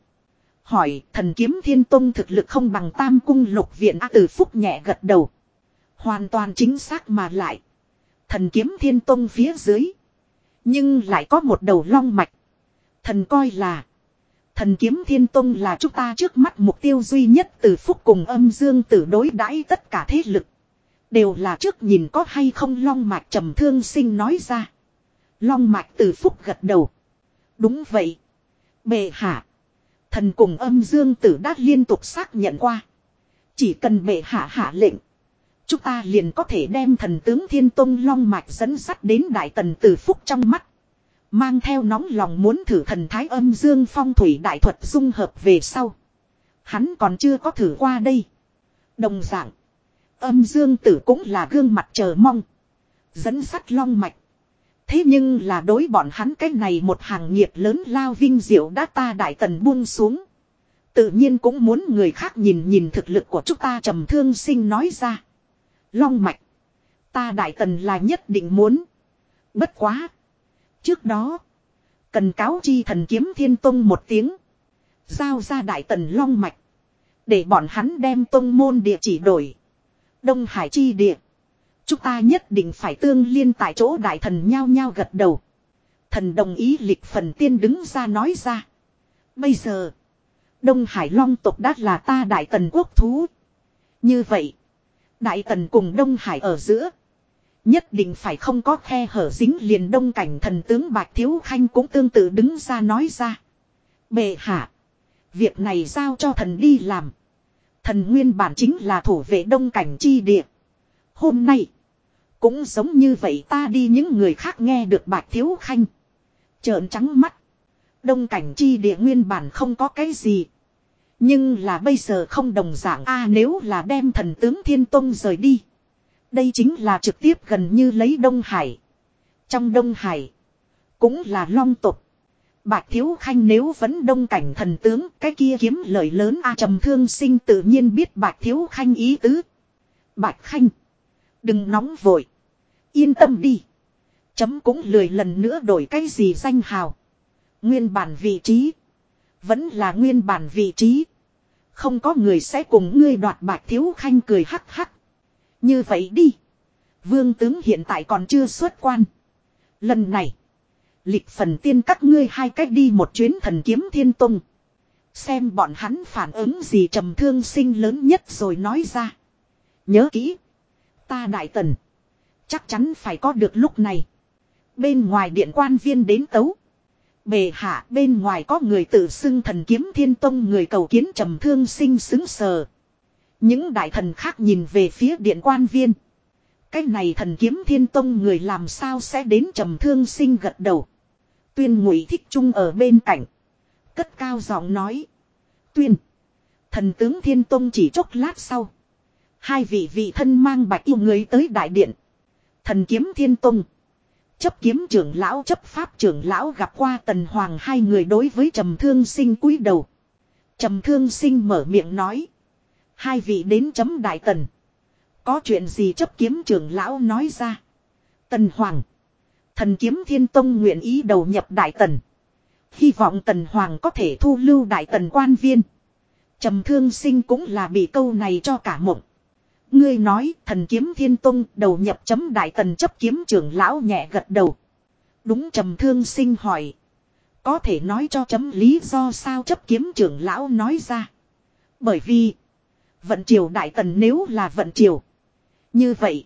Hỏi, thần kiếm thiên tông thực lực không bằng tam cung lục viện A từ phúc nhẹ gật đầu. Hoàn toàn chính xác mà lại. Thần kiếm thiên tông phía dưới. Nhưng lại có một đầu long mạch. Thần coi là. Thần kiếm thiên tông là chúng ta trước mắt mục tiêu duy nhất từ phúc cùng âm dương tử đối đãi tất cả thế lực. Đều là trước nhìn có hay không long mạch trầm thương sinh nói ra. Long mạch từ phúc gật đầu. Đúng vậy. Bệ hạ. Thần cùng âm dương tử đã liên tục xác nhận qua. Chỉ cần bệ hạ hạ lệnh. Chúng ta liền có thể đem thần tướng thiên tông long mạch dẫn sắt đến đại tần từ phúc trong mắt. Mang theo nóng lòng muốn thử thần thái âm dương phong thủy đại thuật dung hợp về sau. Hắn còn chưa có thử qua đây. Đồng dạng. Âm dương tử cũng là gương mặt chờ mong. Dẫn sắt long mạch. Thế nhưng là đối bọn hắn cái này một hàng nghiệp lớn lao vinh diệu đã ta đại tần buông xuống. Tự nhiên cũng muốn người khác nhìn nhìn thực lực của chúng ta trầm thương sinh nói ra. Long mạch. Ta đại tần là nhất định muốn. Bất quá. Trước đó. Cần cáo chi thần kiếm thiên tông một tiếng. Giao ra đại tần long mạch. Để bọn hắn đem tông môn địa chỉ đổi. Đông Hải chi địa. Chúng ta nhất định phải tương liên tại chỗ đại thần nhao nhao gật đầu. Thần đồng ý lịch phần tiên đứng ra nói ra. Bây giờ. Đông Hải Long tộc đã là ta đại tần quốc thú. Như vậy. Đại tần cùng Đông Hải ở giữa. Nhất định phải không có khe hở dính liền đông cảnh thần tướng Bạch Thiếu Khanh cũng tương tự đứng ra nói ra. Bệ hạ. Việc này giao cho thần đi làm. Thần nguyên bản chính là thủ vệ đông cảnh chi địa. Hôm nay. Cũng giống như vậy ta đi những người khác nghe được Bạch Thiếu Khanh. Trợn trắng mắt. Đông cảnh chi địa nguyên bản không có cái gì. Nhưng là bây giờ không đồng dạng a, nếu là đem thần tướng Thiên Tông rời đi. Đây chính là trực tiếp gần như lấy Đông Hải. Trong Đông Hải. Cũng là long tục. Bạch Thiếu Khanh nếu vẫn đông cảnh thần tướng, cái kia kiếm lợi lớn a trầm thương sinh tự nhiên biết Bạch Thiếu Khanh ý tứ. Bạch Khanh. Đừng nóng vội. Yên tâm đi. Chấm cũng lười lần nữa đổi cái gì danh hào. Nguyên bản vị trí. Vẫn là nguyên bản vị trí. Không có người sẽ cùng ngươi đoạt Bạch Thiếu Khanh cười hắc hắc. Như vậy đi. Vương tướng hiện tại còn chưa xuất quan. Lần này. Lịch phần tiên các ngươi hai cách đi một chuyến thần kiếm thiên tông. Xem bọn hắn phản ứng gì trầm thương sinh lớn nhất rồi nói ra. Nhớ kỹ. Ta đại tần. Chắc chắn phải có được lúc này. Bên ngoài điện quan viên đến tấu. Bề hạ bên ngoài có người tự xưng thần kiếm thiên tông người cầu kiến trầm thương sinh xứng sờ. Những đại thần khác nhìn về phía điện quan viên. Cái này thần kiếm thiên tông người làm sao sẽ đến trầm thương sinh gật đầu. Tuyên ngụy thích trung ở bên cạnh. Cất cao giọng nói. Tuyên. Thần tướng thiên tông chỉ chốc lát sau. Hai vị vị thân mang bạch yêu người tới đại điện. Thần kiếm thiên tông. Chấp kiếm trưởng lão, chấp pháp trưởng lão gặp qua tần hoàng hai người đối với trầm thương sinh cúi đầu. Trầm thương sinh mở miệng nói. Hai vị đến chấm đại tần. Có chuyện gì chấp kiếm trưởng lão nói ra. Tần hoàng. Thần kiếm thiên tông nguyện ý đầu nhập đại tần. Hy vọng tần hoàng có thể thu lưu đại tần quan viên. Trầm thương sinh cũng là bị câu này cho cả mộng. Ngươi nói, thần kiếm thiên tông đầu nhập chấm đại tần chấp kiếm trưởng lão nhẹ gật đầu. Đúng trầm thương sinh hỏi. Có thể nói cho chấm lý do sao chấp kiếm trưởng lão nói ra. Bởi vì. Vận triều đại tần nếu là vận triều. Như vậy.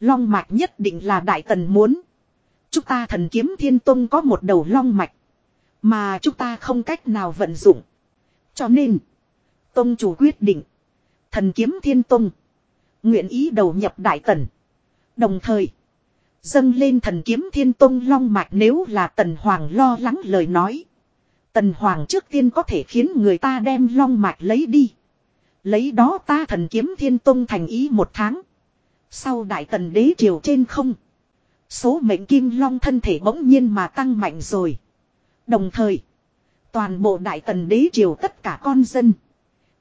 Long mạch nhất định là đại tần muốn. Chúng ta thần kiếm thiên tông có một đầu long mạch. Mà chúng ta không cách nào vận dụng. Cho nên. Tông chủ quyết định. Thần kiếm thiên tông. Nguyện ý đầu nhập đại tần. Đồng thời. Dâng lên thần kiếm thiên tông long mạch nếu là tần hoàng lo lắng lời nói. Tần hoàng trước tiên có thể khiến người ta đem long mạch lấy đi. Lấy đó ta thần kiếm thiên tông thành ý một tháng. Sau đại tần đế triều trên không. Số mệnh kim long thân thể bỗng nhiên mà tăng mạnh rồi. Đồng thời. Toàn bộ đại tần đế triều tất cả con dân.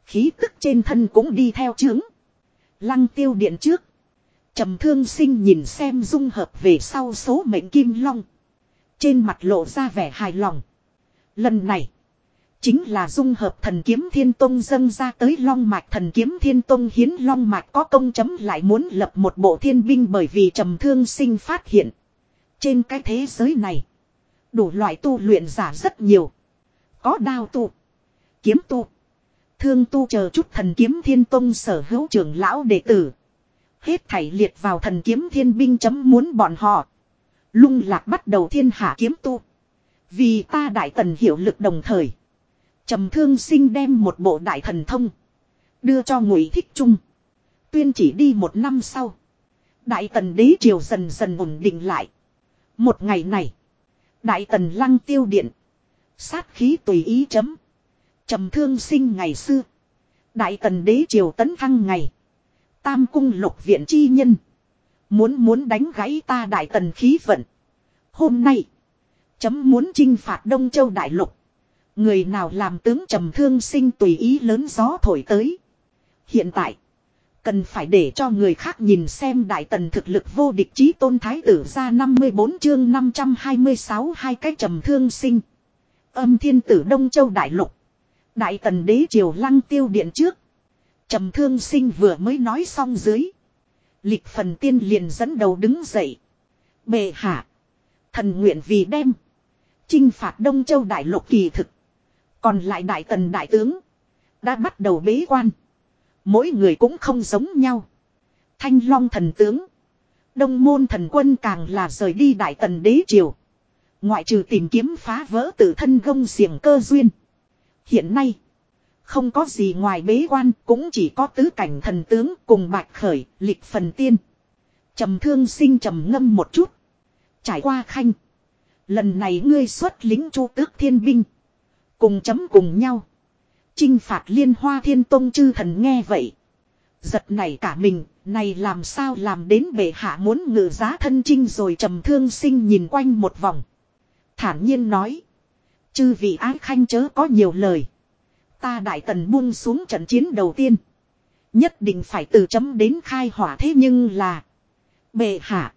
Khí tức trên thân cũng đi theo chướng. Lăng tiêu điện trước. trầm thương sinh nhìn xem dung hợp về sau số mệnh kim long. Trên mặt lộ ra vẻ hài lòng. Lần này. Chính là dung hợp thần kiếm thiên tông dâng ra tới long mạch thần kiếm thiên tông hiến long mạch có công chấm lại muốn lập một bộ thiên binh bởi vì trầm thương sinh phát hiện. Trên cái thế giới này. Đủ loại tu luyện giả rất nhiều. Có đao tu. Kiếm tu. Thương tu chờ chút thần kiếm thiên tông sở hữu trưởng lão đệ tử. Hết thảy liệt vào thần kiếm thiên binh chấm muốn bọn họ. Lung lạc bắt đầu thiên hạ kiếm tu. Vì ta đại tần hiệu lực đồng thời trầm thương sinh đem một bộ đại thần thông. Đưa cho ngụy thích trung. Tuyên chỉ đi một năm sau. Đại tần đế triều dần dần ổn định lại. Một ngày này. Đại tần lăng tiêu điện. Sát khí tùy ý chấm. trầm thương sinh ngày xưa. Đại tần đế triều tấn thăng ngày. Tam cung lục viện chi nhân. Muốn muốn đánh gãy ta đại tần khí vận. Hôm nay. Chấm muốn chinh phạt Đông Châu Đại Lục. Người nào làm tướng trầm thương sinh tùy ý lớn gió thổi tới. Hiện tại. Cần phải để cho người khác nhìn xem đại tần thực lực vô địch chí tôn thái tử ra 54 chương 526 hai cái trầm thương sinh. Âm thiên tử Đông Châu Đại Lục. Đại tần đế triều lăng tiêu điện trước. Trầm thương sinh vừa mới nói xong dưới. Lịch phần tiên liền dẫn đầu đứng dậy. Bệ hạ. Thần nguyện vì đem. chinh phạt Đông Châu Đại Lục kỳ thực. Còn lại đại tần đại tướng. Đã bắt đầu bế quan. Mỗi người cũng không giống nhau. Thanh Long thần tướng. Đông môn thần quân càng là rời đi đại tần đế triều. Ngoại trừ tìm kiếm phá vỡ tự thân gông xiềng cơ duyên. Hiện nay. Không có gì ngoài bế quan cũng chỉ có tứ cảnh thần tướng cùng bạch khởi, lịch phần tiên. trầm thương sinh trầm ngâm một chút. Trải qua khanh. Lần này ngươi xuất lính chu tước thiên binh. Cùng chấm cùng nhau. Trinh phạt liên hoa thiên tông chư thần nghe vậy. Giật này cả mình, này làm sao làm đến bệ hạ muốn ngự giá thân trinh rồi trầm thương sinh nhìn quanh một vòng. Thản nhiên nói. Chư vị ái khanh chớ có nhiều lời. Ta đại tần buông xuống trận chiến đầu tiên. Nhất định phải từ chấm đến khai hỏa thế nhưng là. Bệ hạ.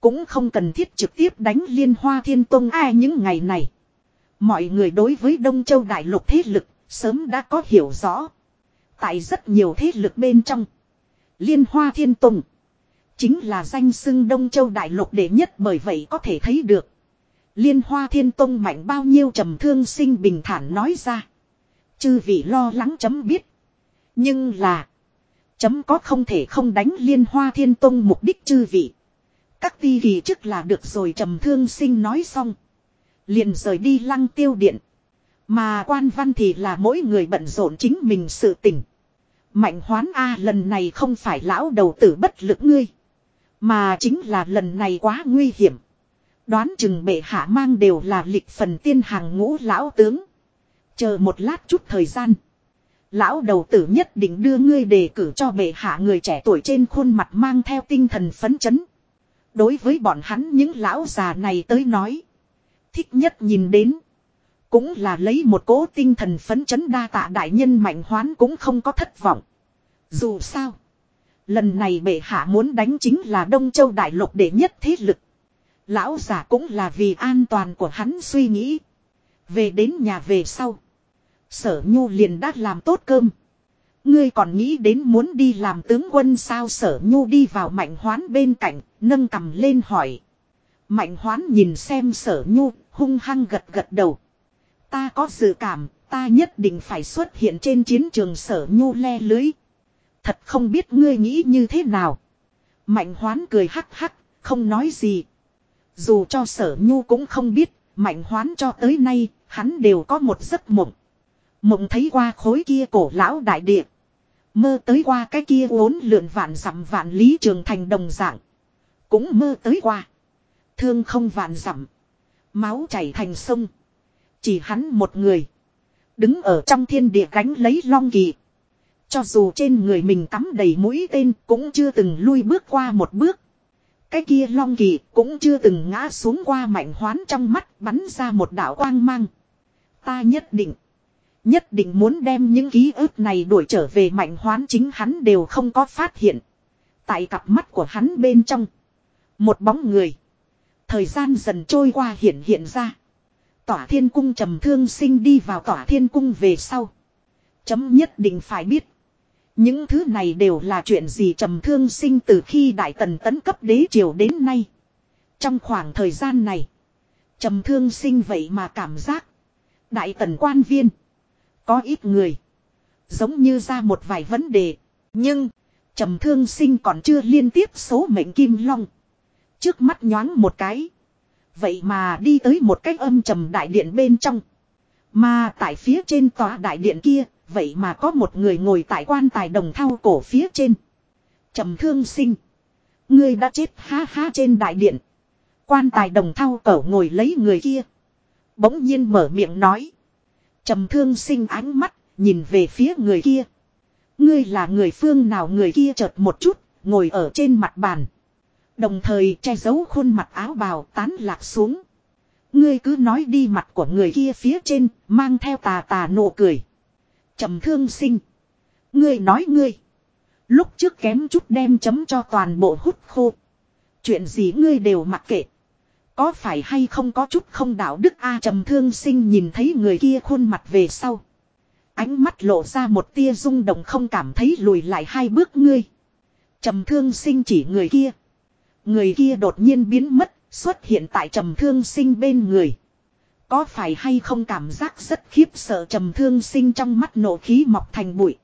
Cũng không cần thiết trực tiếp đánh liên hoa thiên tông ai những ngày này. Mọi người đối với Đông Châu Đại Lục thế lực Sớm đã có hiểu rõ. Tại rất nhiều thế lực bên trong. Liên Hoa Thiên Tùng. Chính là danh xưng Đông Châu Đại Lục đệ nhất bởi vậy có thể thấy được. Liên Hoa Thiên Tông mạnh bao nhiêu trầm thương sinh bình thản nói ra. Chư vị lo lắng chấm biết. Nhưng là. Chấm có không thể không đánh Liên Hoa Thiên Tông mục đích chư vị. Các ti kỳ trước là được rồi trầm thương sinh nói xong. Liền rời đi lăng tiêu điện. Mà quan văn thì là mỗi người bận rộn chính mình sự tình. Mạnh hoán A, lần này không phải lão đầu tử bất lực ngươi. Mà chính là lần này quá nguy hiểm. Đoán chừng bệ hạ mang đều là lịch phần tiên hàng ngũ lão tướng. Chờ một lát chút thời gian. Lão đầu tử nhất định đưa ngươi đề cử cho bệ hạ người trẻ tuổi trên khuôn mặt mang theo tinh thần phấn chấn. Đối với bọn hắn những lão già này tới nói. Thích nhất nhìn đến. Cũng là lấy một cố tinh thần phấn chấn đa tạ đại nhân mạnh hoán cũng không có thất vọng. Dù sao. Lần này bệ hạ muốn đánh chính là Đông Châu Đại Lục đệ nhất thế lực. Lão giả cũng là vì an toàn của hắn suy nghĩ. Về đến nhà về sau. Sở Nhu liền đã làm tốt cơm. Ngươi còn nghĩ đến muốn đi làm tướng quân sao sở Nhu đi vào mạnh hoán bên cạnh, nâng cầm lên hỏi. Mạnh hoán nhìn xem sở Nhu, hung hăng gật gật đầu. Ta có dự cảm, ta nhất định phải xuất hiện trên chiến trường sở nhu le lưới. Thật không biết ngươi nghĩ như thế nào. Mạnh hoán cười hắc hắc, không nói gì. Dù cho sở nhu cũng không biết, mạnh hoán cho tới nay, hắn đều có một giấc mộng. Mộng thấy qua khối kia cổ lão đại địa. Mơ tới qua cái kia uốn lượn vạn dặm vạn lý trường thành đồng dạng. Cũng mơ tới qua. Thương không vạn dặm Máu chảy thành sông. Chỉ hắn một người. Đứng ở trong thiên địa gánh lấy long kỳ. Cho dù trên người mình cắm đầy mũi tên cũng chưa từng lui bước qua một bước. Cái kia long kỳ cũng chưa từng ngã xuống qua mạnh hoán trong mắt bắn ra một đạo quang mang. Ta nhất định. Nhất định muốn đem những ký ức này đuổi trở về mạnh hoán chính hắn đều không có phát hiện. Tại cặp mắt của hắn bên trong. Một bóng người. Thời gian dần trôi qua hiện hiện ra. Tỏa thiên cung trầm thương sinh đi vào tỏa thiên cung về sau. Chấm nhất định phải biết. Những thứ này đều là chuyện gì trầm thương sinh từ khi đại tần tấn cấp đế triều đến nay. Trong khoảng thời gian này. Trầm thương sinh vậy mà cảm giác. Đại tần quan viên. Có ít người. Giống như ra một vài vấn đề. Nhưng. Trầm thương sinh còn chưa liên tiếp số mệnh kim long. Trước mắt nhoáng một cái. Vậy mà đi tới một cái âm trầm đại điện bên trong. Mà tại phía trên tòa đại điện kia, vậy mà có một người ngồi tại quan tài đồng thau cổ phía trên. trầm thương sinh. Ngươi đã chết ha ha trên đại điện. Quan tài đồng thau cổ ngồi lấy người kia. Bỗng nhiên mở miệng nói. trầm thương sinh ánh mắt, nhìn về phía người kia. Ngươi là người phương nào người kia chợt một chút, ngồi ở trên mặt bàn. Đồng thời che giấu khuôn mặt áo bào tán lạc xuống. Ngươi cứ nói đi mặt của người kia phía trên, mang theo tà tà nụ cười. trầm thương sinh. Ngươi nói ngươi. Lúc trước kém chút đem chấm cho toàn bộ hút khô. Chuyện gì ngươi đều mặc kệ. Có phải hay không có chút không đạo đức a trầm thương sinh nhìn thấy người kia khuôn mặt về sau. Ánh mắt lộ ra một tia rung động không cảm thấy lùi lại hai bước ngươi. trầm thương sinh chỉ người kia. Người kia đột nhiên biến mất, xuất hiện tại trầm thương sinh bên người. Có phải hay không cảm giác rất khiếp sợ trầm thương sinh trong mắt nổ khí mọc thành bụi.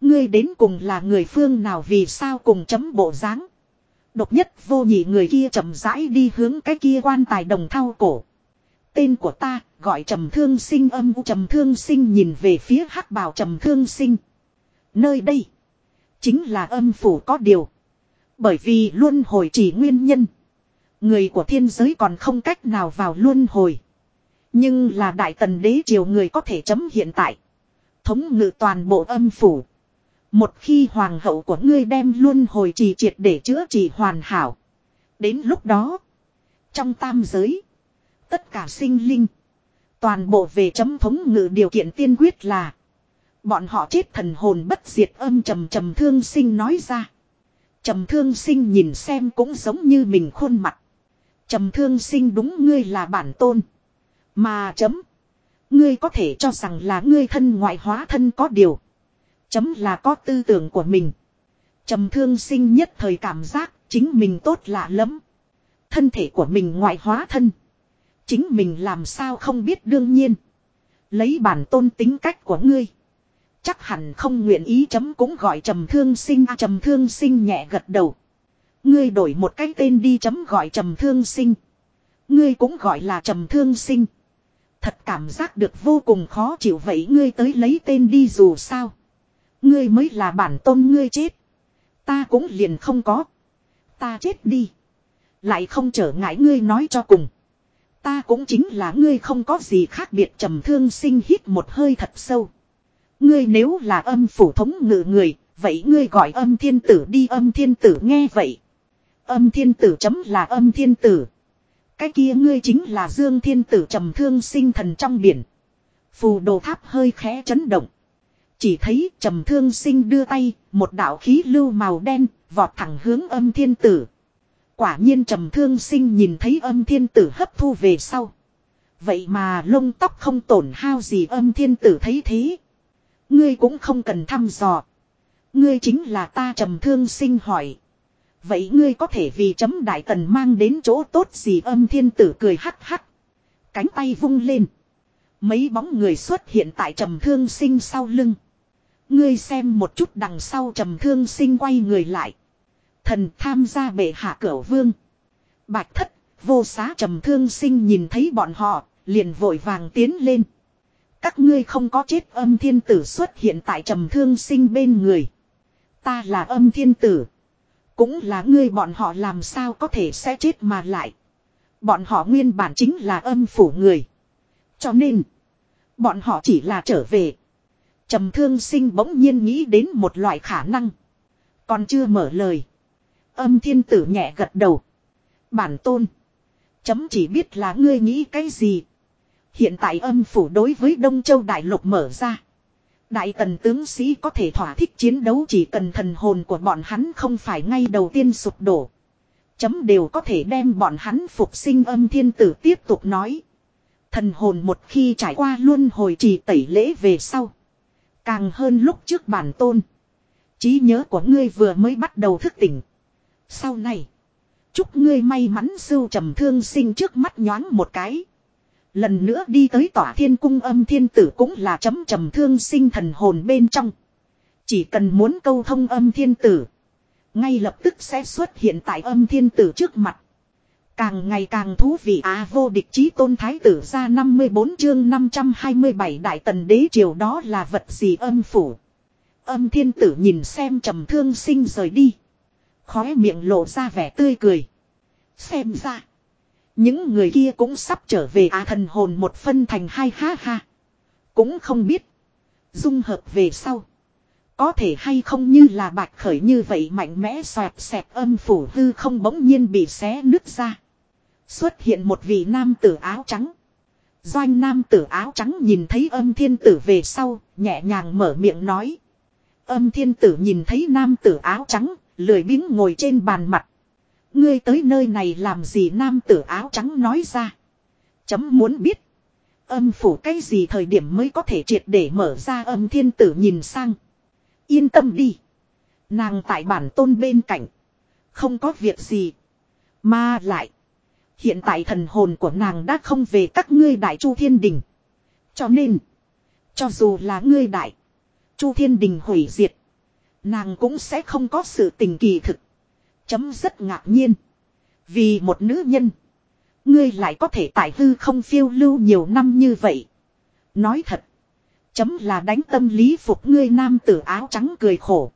Ngươi đến cùng là người phương nào vì sao cùng chấm bộ dáng Độc nhất vô nhị người kia chậm rãi đi hướng cái kia quan tài đồng thau cổ. Tên của ta gọi trầm thương sinh âm u trầm thương sinh nhìn về phía hắc bào trầm thương sinh. Nơi đây chính là âm phủ có điều. Bởi vì luân hồi chỉ nguyên nhân. Người của thiên giới còn không cách nào vào luân hồi. Nhưng là đại tần đế triều người có thể chấm hiện tại. Thống ngự toàn bộ âm phủ. Một khi hoàng hậu của ngươi đem luân hồi trì triệt để chữa trị hoàn hảo. Đến lúc đó. Trong tam giới. Tất cả sinh linh. Toàn bộ về chấm thống ngự điều kiện tiên quyết là. Bọn họ chết thần hồn bất diệt âm trầm trầm thương sinh nói ra. Trầm thương sinh nhìn xem cũng giống như mình khuôn mặt. Trầm thương sinh đúng ngươi là bản tôn. Mà chấm. Ngươi có thể cho rằng là ngươi thân ngoại hóa thân có điều. Chấm là có tư tưởng của mình. Trầm thương sinh nhất thời cảm giác chính mình tốt lạ lắm. Thân thể của mình ngoại hóa thân. Chính mình làm sao không biết đương nhiên. Lấy bản tôn tính cách của ngươi. Chắc hẳn không nguyện ý chấm cũng gọi trầm thương sinh a, trầm thương sinh nhẹ gật đầu. Ngươi đổi một cái tên đi chấm gọi trầm thương sinh. Ngươi cũng gọi là trầm thương sinh. Thật cảm giác được vô cùng khó chịu vậy ngươi tới lấy tên đi dù sao. Ngươi mới là bản tôn ngươi chết. Ta cũng liền không có. Ta chết đi. Lại không trở ngại ngươi nói cho cùng. Ta cũng chính là ngươi không có gì khác biệt trầm thương sinh hít một hơi thật sâu. Ngươi nếu là âm phủ thống ngự người, vậy ngươi gọi âm thiên tử đi âm thiên tử nghe vậy. Âm thiên tử chấm là âm thiên tử. Cái kia ngươi chính là dương thiên tử trầm thương sinh thần trong biển. Phù đồ tháp hơi khẽ chấn động. Chỉ thấy trầm thương sinh đưa tay, một đạo khí lưu màu đen, vọt thẳng hướng âm thiên tử. Quả nhiên trầm thương sinh nhìn thấy âm thiên tử hấp thu về sau. Vậy mà lông tóc không tổn hao gì âm thiên tử thấy thế. Ngươi cũng không cần thăm dò. Ngươi chính là ta trầm thương sinh hỏi. Vậy ngươi có thể vì chấm đại tần mang đến chỗ tốt gì âm thiên tử cười hắc hắc. Cánh tay vung lên. Mấy bóng người xuất hiện tại trầm thương sinh sau lưng. Ngươi xem một chút đằng sau trầm thương sinh quay người lại. Thần tham gia bệ hạ cửu vương. Bạch thất, vô xá trầm thương sinh nhìn thấy bọn họ, liền vội vàng tiến lên. Các ngươi không có chết âm thiên tử xuất hiện tại trầm thương sinh bên người. Ta là âm thiên tử. Cũng là ngươi bọn họ làm sao có thể sẽ chết mà lại. Bọn họ nguyên bản chính là âm phủ người. Cho nên, bọn họ chỉ là trở về. Trầm thương sinh bỗng nhiên nghĩ đến một loại khả năng. Còn chưa mở lời. Âm thiên tử nhẹ gật đầu. Bản tôn. Chấm chỉ biết là ngươi nghĩ cái gì. Hiện tại âm phủ đối với Đông Châu Đại Lục mở ra. Đại tần tướng sĩ có thể thỏa thích chiến đấu chỉ cần thần hồn của bọn hắn không phải ngay đầu tiên sụp đổ. Chấm đều có thể đem bọn hắn phục sinh âm thiên tử tiếp tục nói. Thần hồn một khi trải qua luôn hồi trì tẩy lễ về sau. Càng hơn lúc trước bản tôn. trí nhớ của ngươi vừa mới bắt đầu thức tỉnh. Sau này. Chúc ngươi may mắn sưu trầm thương sinh trước mắt nhoáng một cái. Lần nữa đi tới tỏa thiên cung âm thiên tử cũng là chấm trầm thương sinh thần hồn bên trong. Chỉ cần muốn câu thông âm thiên tử. Ngay lập tức sẽ xuất hiện tại âm thiên tử trước mặt. Càng ngày càng thú vị á vô địch chí tôn thái tử ra 54 chương 527 đại tần đế triều đó là vật gì âm phủ. Âm thiên tử nhìn xem trầm thương sinh rời đi. Khóe miệng lộ ra vẻ tươi cười. Xem ra. Những người kia cũng sắp trở về á thần hồn một phân thành hai ha ha. Cũng không biết. Dung hợp về sau. Có thể hay không như là bạch khởi như vậy mạnh mẽ xoẹt xẹt âm phủ hư không bỗng nhiên bị xé nứt ra. Xuất hiện một vị nam tử áo trắng. Doanh nam tử áo trắng nhìn thấy âm thiên tử về sau, nhẹ nhàng mở miệng nói. Âm thiên tử nhìn thấy nam tử áo trắng, lười biếng ngồi trên bàn mặt. Ngươi tới nơi này làm gì nam tử áo trắng nói ra. Chấm muốn biết. Âm phủ cái gì thời điểm mới có thể triệt để mở ra âm thiên tử nhìn sang. Yên tâm đi. Nàng tại bản tôn bên cạnh. Không có việc gì. Mà lại. Hiện tại thần hồn của nàng đã không về các ngươi đại chu thiên đình. Cho nên. Cho dù là ngươi đại. Chu thiên đình hủy diệt. Nàng cũng sẽ không có sự tình kỳ thực. Chấm rất ngạc nhiên. Vì một nữ nhân. Ngươi lại có thể tại hư không phiêu lưu nhiều năm như vậy. Nói thật. Chấm là đánh tâm lý phục ngươi nam tử áo trắng cười khổ.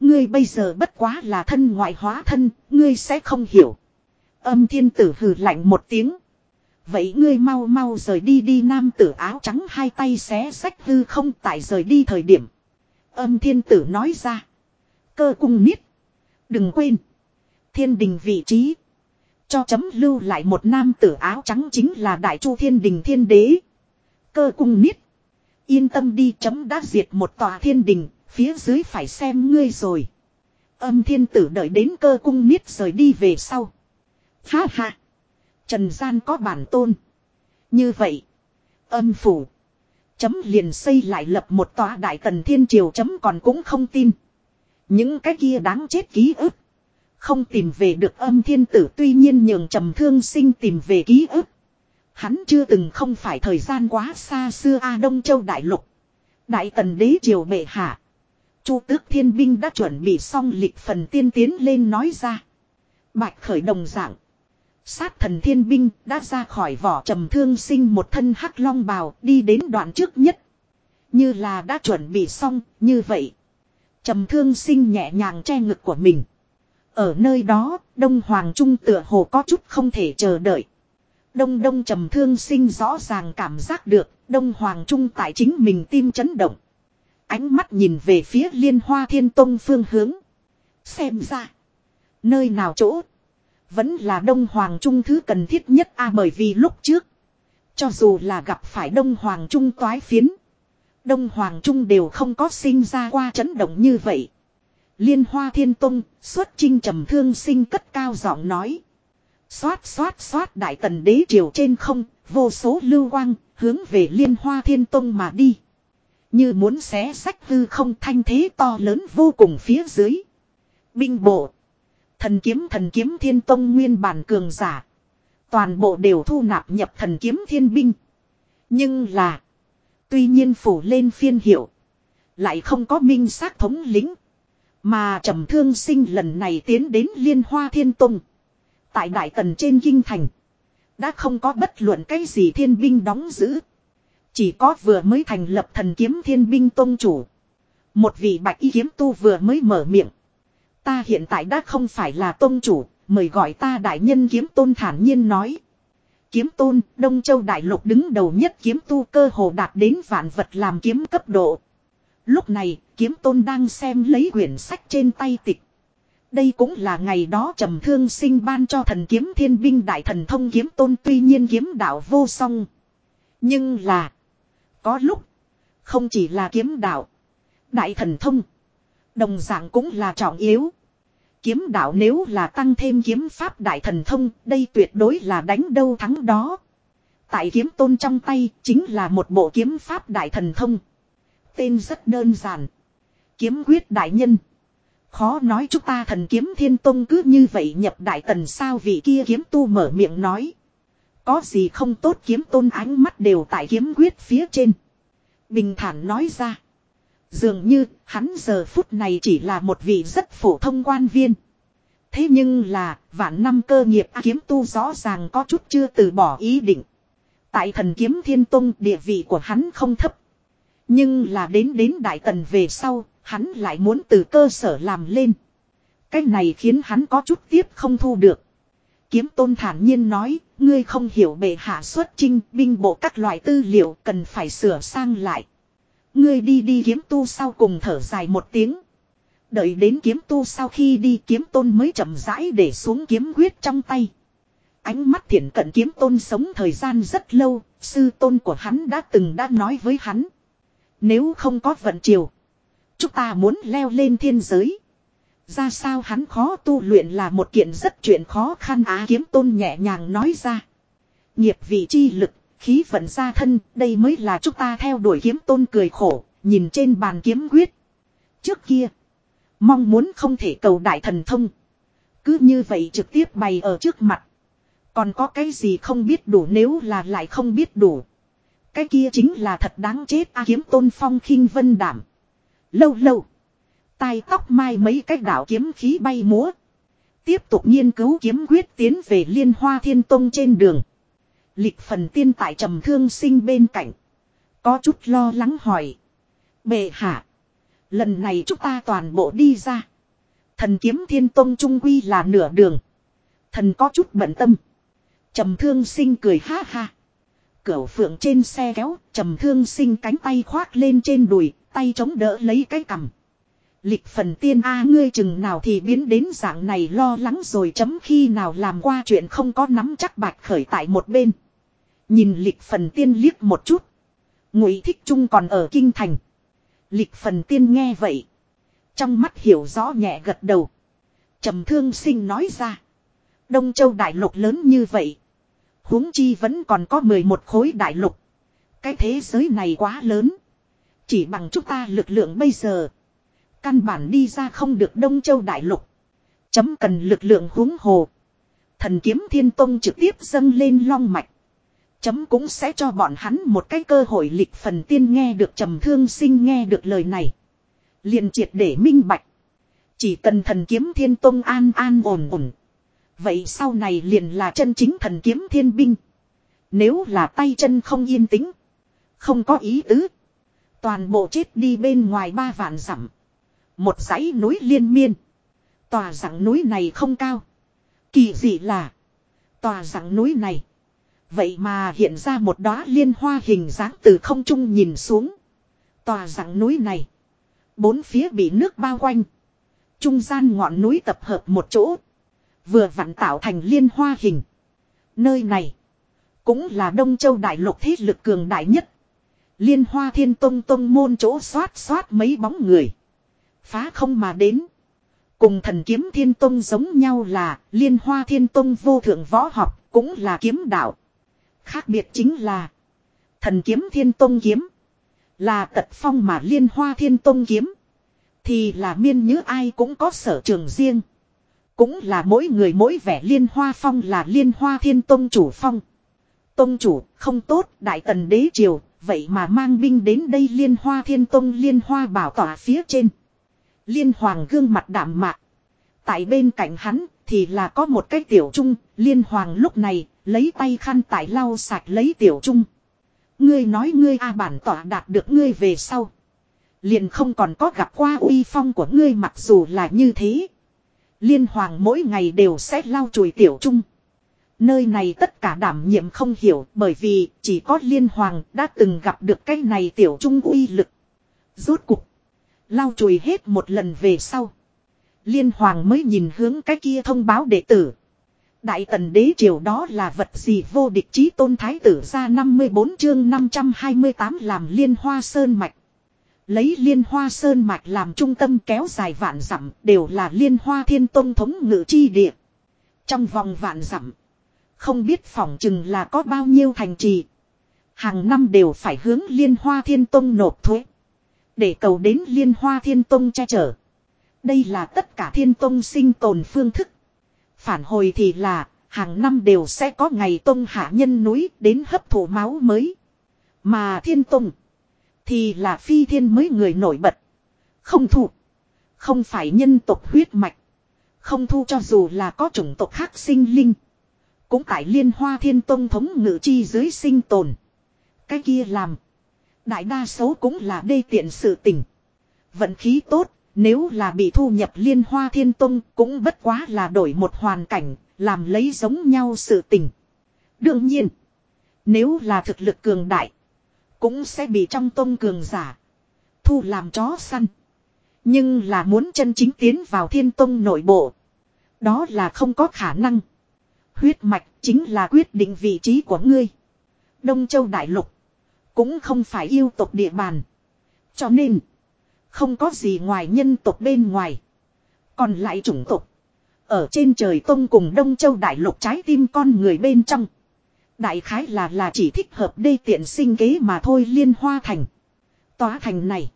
Ngươi bây giờ bất quá là thân ngoại hóa thân, ngươi sẽ không hiểu. Âm thiên tử hừ lạnh một tiếng. Vậy ngươi mau mau rời đi đi nam tử áo trắng hai tay xé sách hư không tại rời đi thời điểm. Âm thiên tử nói ra. Cơ cung niết. Đừng quên. Thiên đình vị trí. Cho chấm lưu lại một nam tử áo trắng chính là đại chu thiên đình thiên đế. Cơ cung niết. Yên tâm đi chấm đã diệt một tòa thiên đình, phía dưới phải xem ngươi rồi. Âm thiên tử đợi đến cơ cung niết rời đi về sau. Ha ha. Trần gian có bản tôn. Như vậy. Âm phủ. Chấm liền xây lại lập một tòa đại tần thiên triều chấm còn cũng không tin. Những cái kia đáng chết ký ức. Không tìm về được âm thiên tử tuy nhiên nhường trầm thương sinh tìm về ký ức. Hắn chưa từng không phải thời gian quá xa xưa A Đông Châu Đại Lục. Đại tần đế triều bệ hạ. Chu tước thiên binh đã chuẩn bị xong lịch phần tiên tiến lên nói ra. Bạch khởi đồng dạng. Sát thần thiên binh đã ra khỏi vỏ trầm thương sinh một thân hắc long bào đi đến đoạn trước nhất. Như là đã chuẩn bị xong, như vậy. Trầm thương sinh nhẹ nhàng che ngực của mình. Ở nơi đó, Đông Hoàng Trung tựa hồ có chút không thể chờ đợi. Đông Đông trầm thương sinh rõ ràng cảm giác được, Đông Hoàng Trung tại chính mình tim chấn động. Ánh mắt nhìn về phía liên hoa thiên tông phương hướng. Xem ra, nơi nào chỗ, vẫn là Đông Hoàng Trung thứ cần thiết nhất a bởi vì lúc trước, cho dù là gặp phải Đông Hoàng Trung toái phiến, Đông Hoàng Trung đều không có sinh ra qua chấn động như vậy. Liên Hoa Thiên Tông, xuất trinh trầm thương sinh cất cao giọng nói. Xoát xoát xoát đại tần đế triều trên không, vô số lưu quang, hướng về Liên Hoa Thiên Tông mà đi. Như muốn xé sách hư không thanh thế to lớn vô cùng phía dưới. Binh bộ. Thần kiếm thần kiếm thiên tông nguyên bản cường giả. Toàn bộ đều thu nạp nhập thần kiếm thiên binh. Nhưng là. Tuy nhiên phủ lên phiên hiệu. Lại không có minh xác thống lính. Mà trầm thương sinh lần này tiến đến liên hoa thiên tông. Tại đại tần trên kinh thành. Đã không có bất luận cái gì thiên binh đóng giữ. Chỉ có vừa mới thành lập thần kiếm thiên binh tông chủ. Một vị bạch y kiếm tu vừa mới mở miệng. Ta hiện tại đã không phải là tôn chủ, mời gọi ta đại nhân kiếm tôn thản nhiên nói. Kiếm tôn, Đông Châu Đại Lục đứng đầu nhất kiếm tu cơ hồ đạt đến vạn vật làm kiếm cấp độ. Lúc này, kiếm tôn đang xem lấy quyển sách trên tay tịch. Đây cũng là ngày đó trầm thương sinh ban cho thần kiếm thiên binh đại thần thông kiếm tôn tuy nhiên kiếm đạo vô song. Nhưng là, có lúc, không chỉ là kiếm đạo, đại thần thông, đồng dạng cũng là trọng yếu. Kiếm đạo nếu là tăng thêm kiếm pháp đại thần thông, đây tuyệt đối là đánh đâu thắng đó. Tại kiếm tôn trong tay, chính là một bộ kiếm pháp đại thần thông. Tên rất đơn giản. Kiếm quyết đại nhân. Khó nói chúng ta thần kiếm thiên tông cứ như vậy nhập đại tần sao vị kia kiếm tu mở miệng nói. Có gì không tốt kiếm tôn ánh mắt đều tại kiếm quyết phía trên. Bình thản nói ra. Dường như hắn giờ phút này chỉ là một vị rất phổ thông quan viên. Thế nhưng là, vạn năm cơ nghiệp kiếm tu rõ ràng có chút chưa từ bỏ ý định. Tại thần kiếm thiên tông, địa vị của hắn không thấp. Nhưng là đến đến đại tần về sau, hắn lại muốn từ cơ sở làm lên. Cái này khiến hắn có chút tiếp không thu được. Kiếm tôn thản nhiên nói, ngươi không hiểu bệ hạ xuất trinh, binh bộ các loại tư liệu cần phải sửa sang lại. Ngươi đi đi kiếm tu sau cùng thở dài một tiếng. Đợi đến kiếm tu sau khi đi kiếm tôn mới chậm rãi để xuống kiếm quyết trong tay. Ánh mắt thiện cận kiếm tôn sống thời gian rất lâu, sư tôn của hắn đã từng đã nói với hắn. Nếu không có vận chiều, chúng ta muốn leo lên thiên giới. Ra sao hắn khó tu luyện là một kiện rất chuyện khó khăn á kiếm tôn nhẹ nhàng nói ra. Nghiệp vị chi lực, khí vận ra thân, đây mới là chúng ta theo đuổi kiếm tôn cười khổ, nhìn trên bàn kiếm quyết. Trước kia, mong muốn không thể cầu đại thần thông. Cứ như vậy trực tiếp bày ở trước mặt. Còn có cái gì không biết đủ nếu là lại không biết đủ. Cái kia chính là thật đáng chết a kiếm tôn phong khinh vân đảm. Lâu lâu. Tai tóc mai mấy cái đảo kiếm khí bay múa. Tiếp tục nghiên cứu kiếm quyết tiến về liên hoa thiên tông trên đường. Lịch phần tiên tại trầm thương sinh bên cạnh. Có chút lo lắng hỏi. Bệ hạ. Lần này chúng ta toàn bộ đi ra. Thần kiếm thiên tông trung quy là nửa đường. Thần có chút bận tâm. Trầm thương sinh cười ha ha. Cửu phượng trên xe kéo, trầm thương sinh cánh tay khoác lên trên đùi, tay chống đỡ lấy cái cằm. Lịch phần tiên A ngươi chừng nào thì biến đến dạng này lo lắng rồi chấm khi nào làm qua chuyện không có nắm chắc bạch khởi tại một bên. Nhìn lịch phần tiên liếc một chút. Ngụy thích trung còn ở kinh thành. Lịch phần tiên nghe vậy. Trong mắt hiểu rõ nhẹ gật đầu. trầm thương sinh nói ra. Đông châu đại lục lớn như vậy huống chi vẫn còn có 11 khối đại lục. Cái thế giới này quá lớn. Chỉ bằng chúng ta lực lượng bây giờ. Căn bản đi ra không được Đông Châu Đại Lục. Chấm cần lực lượng huống hồ. Thần kiếm thiên tông trực tiếp dâng lên long mạch. Chấm cũng sẽ cho bọn hắn một cái cơ hội lịch phần tiên nghe được trầm thương sinh nghe được lời này. liền triệt để minh bạch. Chỉ cần thần kiếm thiên tông an an ổn ổn. Vậy sau này liền là chân chính thần kiếm thiên binh. Nếu là tay chân không yên tĩnh. Không có ý tứ. Toàn bộ chết đi bên ngoài ba vạn dặm. Một dãy núi liên miên. Tòa dạng núi này không cao. Kỳ dị là. Tòa dạng núi này. Vậy mà hiện ra một đóa liên hoa hình dáng từ không trung nhìn xuống. Tòa dạng núi này. Bốn phía bị nước bao quanh. Trung gian ngọn núi tập hợp một chỗ. Vừa vặn tạo thành liên hoa hình. Nơi này. Cũng là Đông Châu Đại Lục thế lực cường đại nhất. Liên hoa thiên tông tông môn chỗ xoát xoát mấy bóng người. Phá không mà đến. Cùng thần kiếm thiên tông giống nhau là liên hoa thiên tông vô thượng võ học cũng là kiếm đạo. Khác biệt chính là thần kiếm thiên tông kiếm. Là tật phong mà liên hoa thiên tông kiếm. Thì là miên như ai cũng có sở trường riêng. Cũng là mỗi người mỗi vẻ liên hoa phong là liên hoa thiên tông chủ phong. Tông chủ không tốt đại tần đế triều vậy mà mang binh đến đây liên hoa thiên tông liên hoa bảo tỏa phía trên. Liên hoàng gương mặt đảm mạc. Tại bên cạnh hắn thì là có một cái tiểu trung, liên hoàng lúc này lấy tay khăn tại lau sạch lấy tiểu trung. Ngươi nói ngươi a bản tỏa đạt được ngươi về sau. Liền không còn có gặp qua uy phong của ngươi mặc dù là như thế. Liên hoàng mỗi ngày đều sẽ lau chùi tiểu trung. Nơi này tất cả đảm nhiệm không hiểu bởi vì chỉ có liên hoàng đã từng gặp được cái này tiểu trung uy lực. Rốt cục. Lau chùi hết một lần về sau. Liên hoàng mới nhìn hướng cái kia thông báo đệ tử. Đại tần đế triều đó là vật gì vô địch chí tôn thái tử ra 54 chương 528 làm liên hoa sơn mạch. Lấy liên hoa sơn mạch làm trung tâm kéo dài vạn dặm, đều là liên hoa thiên tông thống ngự chi địa. Trong vòng vạn dặm, không biết phỏng chừng là có bao nhiêu thành trì. Hàng năm đều phải hướng liên hoa thiên tông nộp thuế. Để cầu đến liên hoa thiên tông che chở. Đây là tất cả thiên tông sinh tồn phương thức. Phản hồi thì là, hàng năm đều sẽ có ngày tông hạ nhân núi đến hấp thụ máu mới. Mà thiên tông thì là phi thiên mới người nổi bật. Không thụ. Không phải nhân tộc huyết mạch. Không thu cho dù là có chủng tộc khác sinh linh. Cũng tại liên hoa thiên tông thống ngự chi dưới sinh tồn. Cái kia làm. Đại đa số cũng là đê tiện sự tình. Vận khí tốt, nếu là bị thu nhập liên hoa thiên tông cũng bất quá là đổi một hoàn cảnh, làm lấy giống nhau sự tình. Đương nhiên, nếu là thực lực cường đại, cũng sẽ bị trong tông cường giả. Thu làm chó săn. Nhưng là muốn chân chính tiến vào thiên tông nội bộ. Đó là không có khả năng. Huyết mạch chính là quyết định vị trí của ngươi. Đông Châu Đại Lục. Cũng không phải yêu tộc địa bàn. Cho nên. Không có gì ngoài nhân tộc bên ngoài. Còn lại chủng tộc. Ở trên trời tông cùng Đông Châu Đại Lục trái tim con người bên trong. Đại khái là là chỉ thích hợp đê tiện sinh kế mà thôi liên hoa thành. Tòa thành này.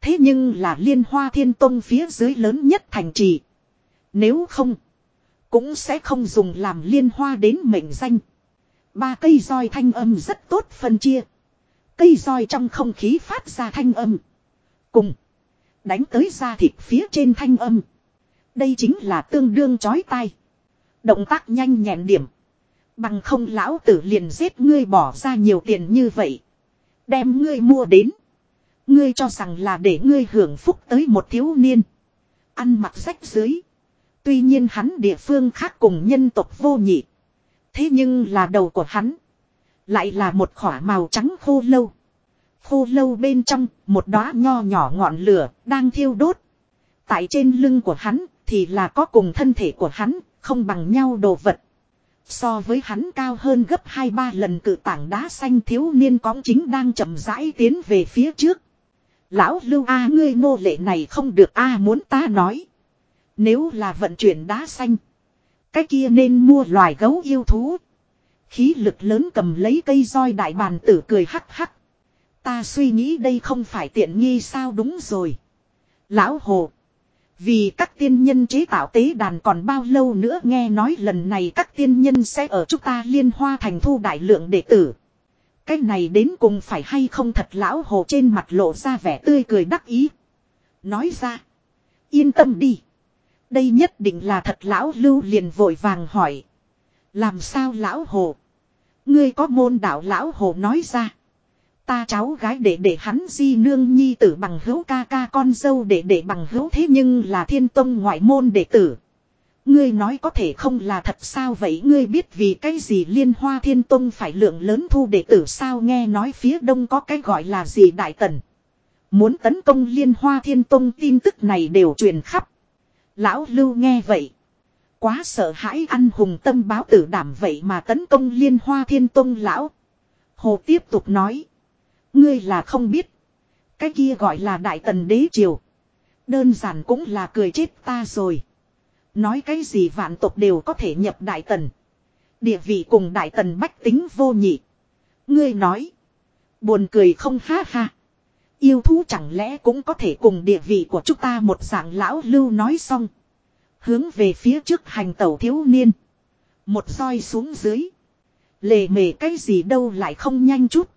Thế nhưng là liên hoa thiên tông phía dưới lớn nhất thành trì. Nếu không. Cũng sẽ không dùng làm liên hoa đến mệnh danh. Ba cây roi thanh âm rất tốt phân chia. Cây roi trong không khí phát ra thanh âm. Cùng. Đánh tới da thịt phía trên thanh âm. Đây chính là tương đương chói tai. Động tác nhanh nhẹn điểm. Bằng không lão tử liền giết ngươi bỏ ra nhiều tiền như vậy. Đem ngươi mua đến. Ngươi cho rằng là để ngươi hưởng phúc tới một thiếu niên. Ăn mặc rách dưới. Tuy nhiên hắn địa phương khác cùng nhân tộc vô nhị. Thế nhưng là đầu của hắn. Lại là một khỏa màu trắng khô lâu. Khô lâu bên trong, một đóa nho nhỏ ngọn lửa, đang thiêu đốt. Tại trên lưng của hắn, thì là có cùng thân thể của hắn, không bằng nhau đồ vật. So với hắn cao hơn gấp 2-3 lần cự tảng đá xanh thiếu niên cóng chính đang chậm rãi tiến về phía trước. Lão lưu A, ngươi nô lệ này không được A muốn ta nói. Nếu là vận chuyển đá xanh. Cái kia nên mua loài gấu yêu thú. Khí lực lớn cầm lấy cây roi đại bàn tử cười hắc hắc. Ta suy nghĩ đây không phải tiện nghi sao đúng rồi. Lão Hồ. Vì các tiên nhân chế tạo tế đàn còn bao lâu nữa nghe nói lần này các tiên nhân sẽ ở chúng ta liên hoa thành thu đại lượng đệ tử. Cái này đến cùng phải hay không thật lão hồ trên mặt lộ ra vẻ tươi cười đắc ý. Nói ra. Yên tâm đi. Đây nhất định là thật lão lưu liền vội vàng hỏi. Làm sao lão hồ? Ngươi có môn đạo lão hồ nói ra. Ta cháu gái để để hắn di nương nhi tử bằng hữu ca ca con dâu để để bằng hữu thế nhưng là thiên tông ngoại môn đệ tử. Ngươi nói có thể không là thật sao vậy ngươi biết vì cái gì liên hoa thiên tông phải lượng lớn thu đệ tử sao nghe nói phía đông có cái gọi là gì đại tần. Muốn tấn công liên hoa thiên tông, tin tức này đều truyền khắp. Lão lưu nghe vậy. Quá sợ hãi ăn hùng tâm báo tử đảm vậy mà tấn công liên hoa thiên tông lão. Hồ tiếp tục nói. Ngươi là không biết. Cái kia gọi là đại tần đế triều. Đơn giản cũng là cười chết ta rồi. Nói cái gì vạn tộc đều có thể nhập đại tần. Địa vị cùng đại tần bách tính vô nhị. Ngươi nói. Buồn cười không ha ha. Yêu thú chẳng lẽ cũng có thể cùng địa vị của chúng ta một dạng lão lưu nói xong. Hướng về phía trước hành tẩu thiếu niên. Một roi xuống dưới. Lề mề cái gì đâu lại không nhanh chút.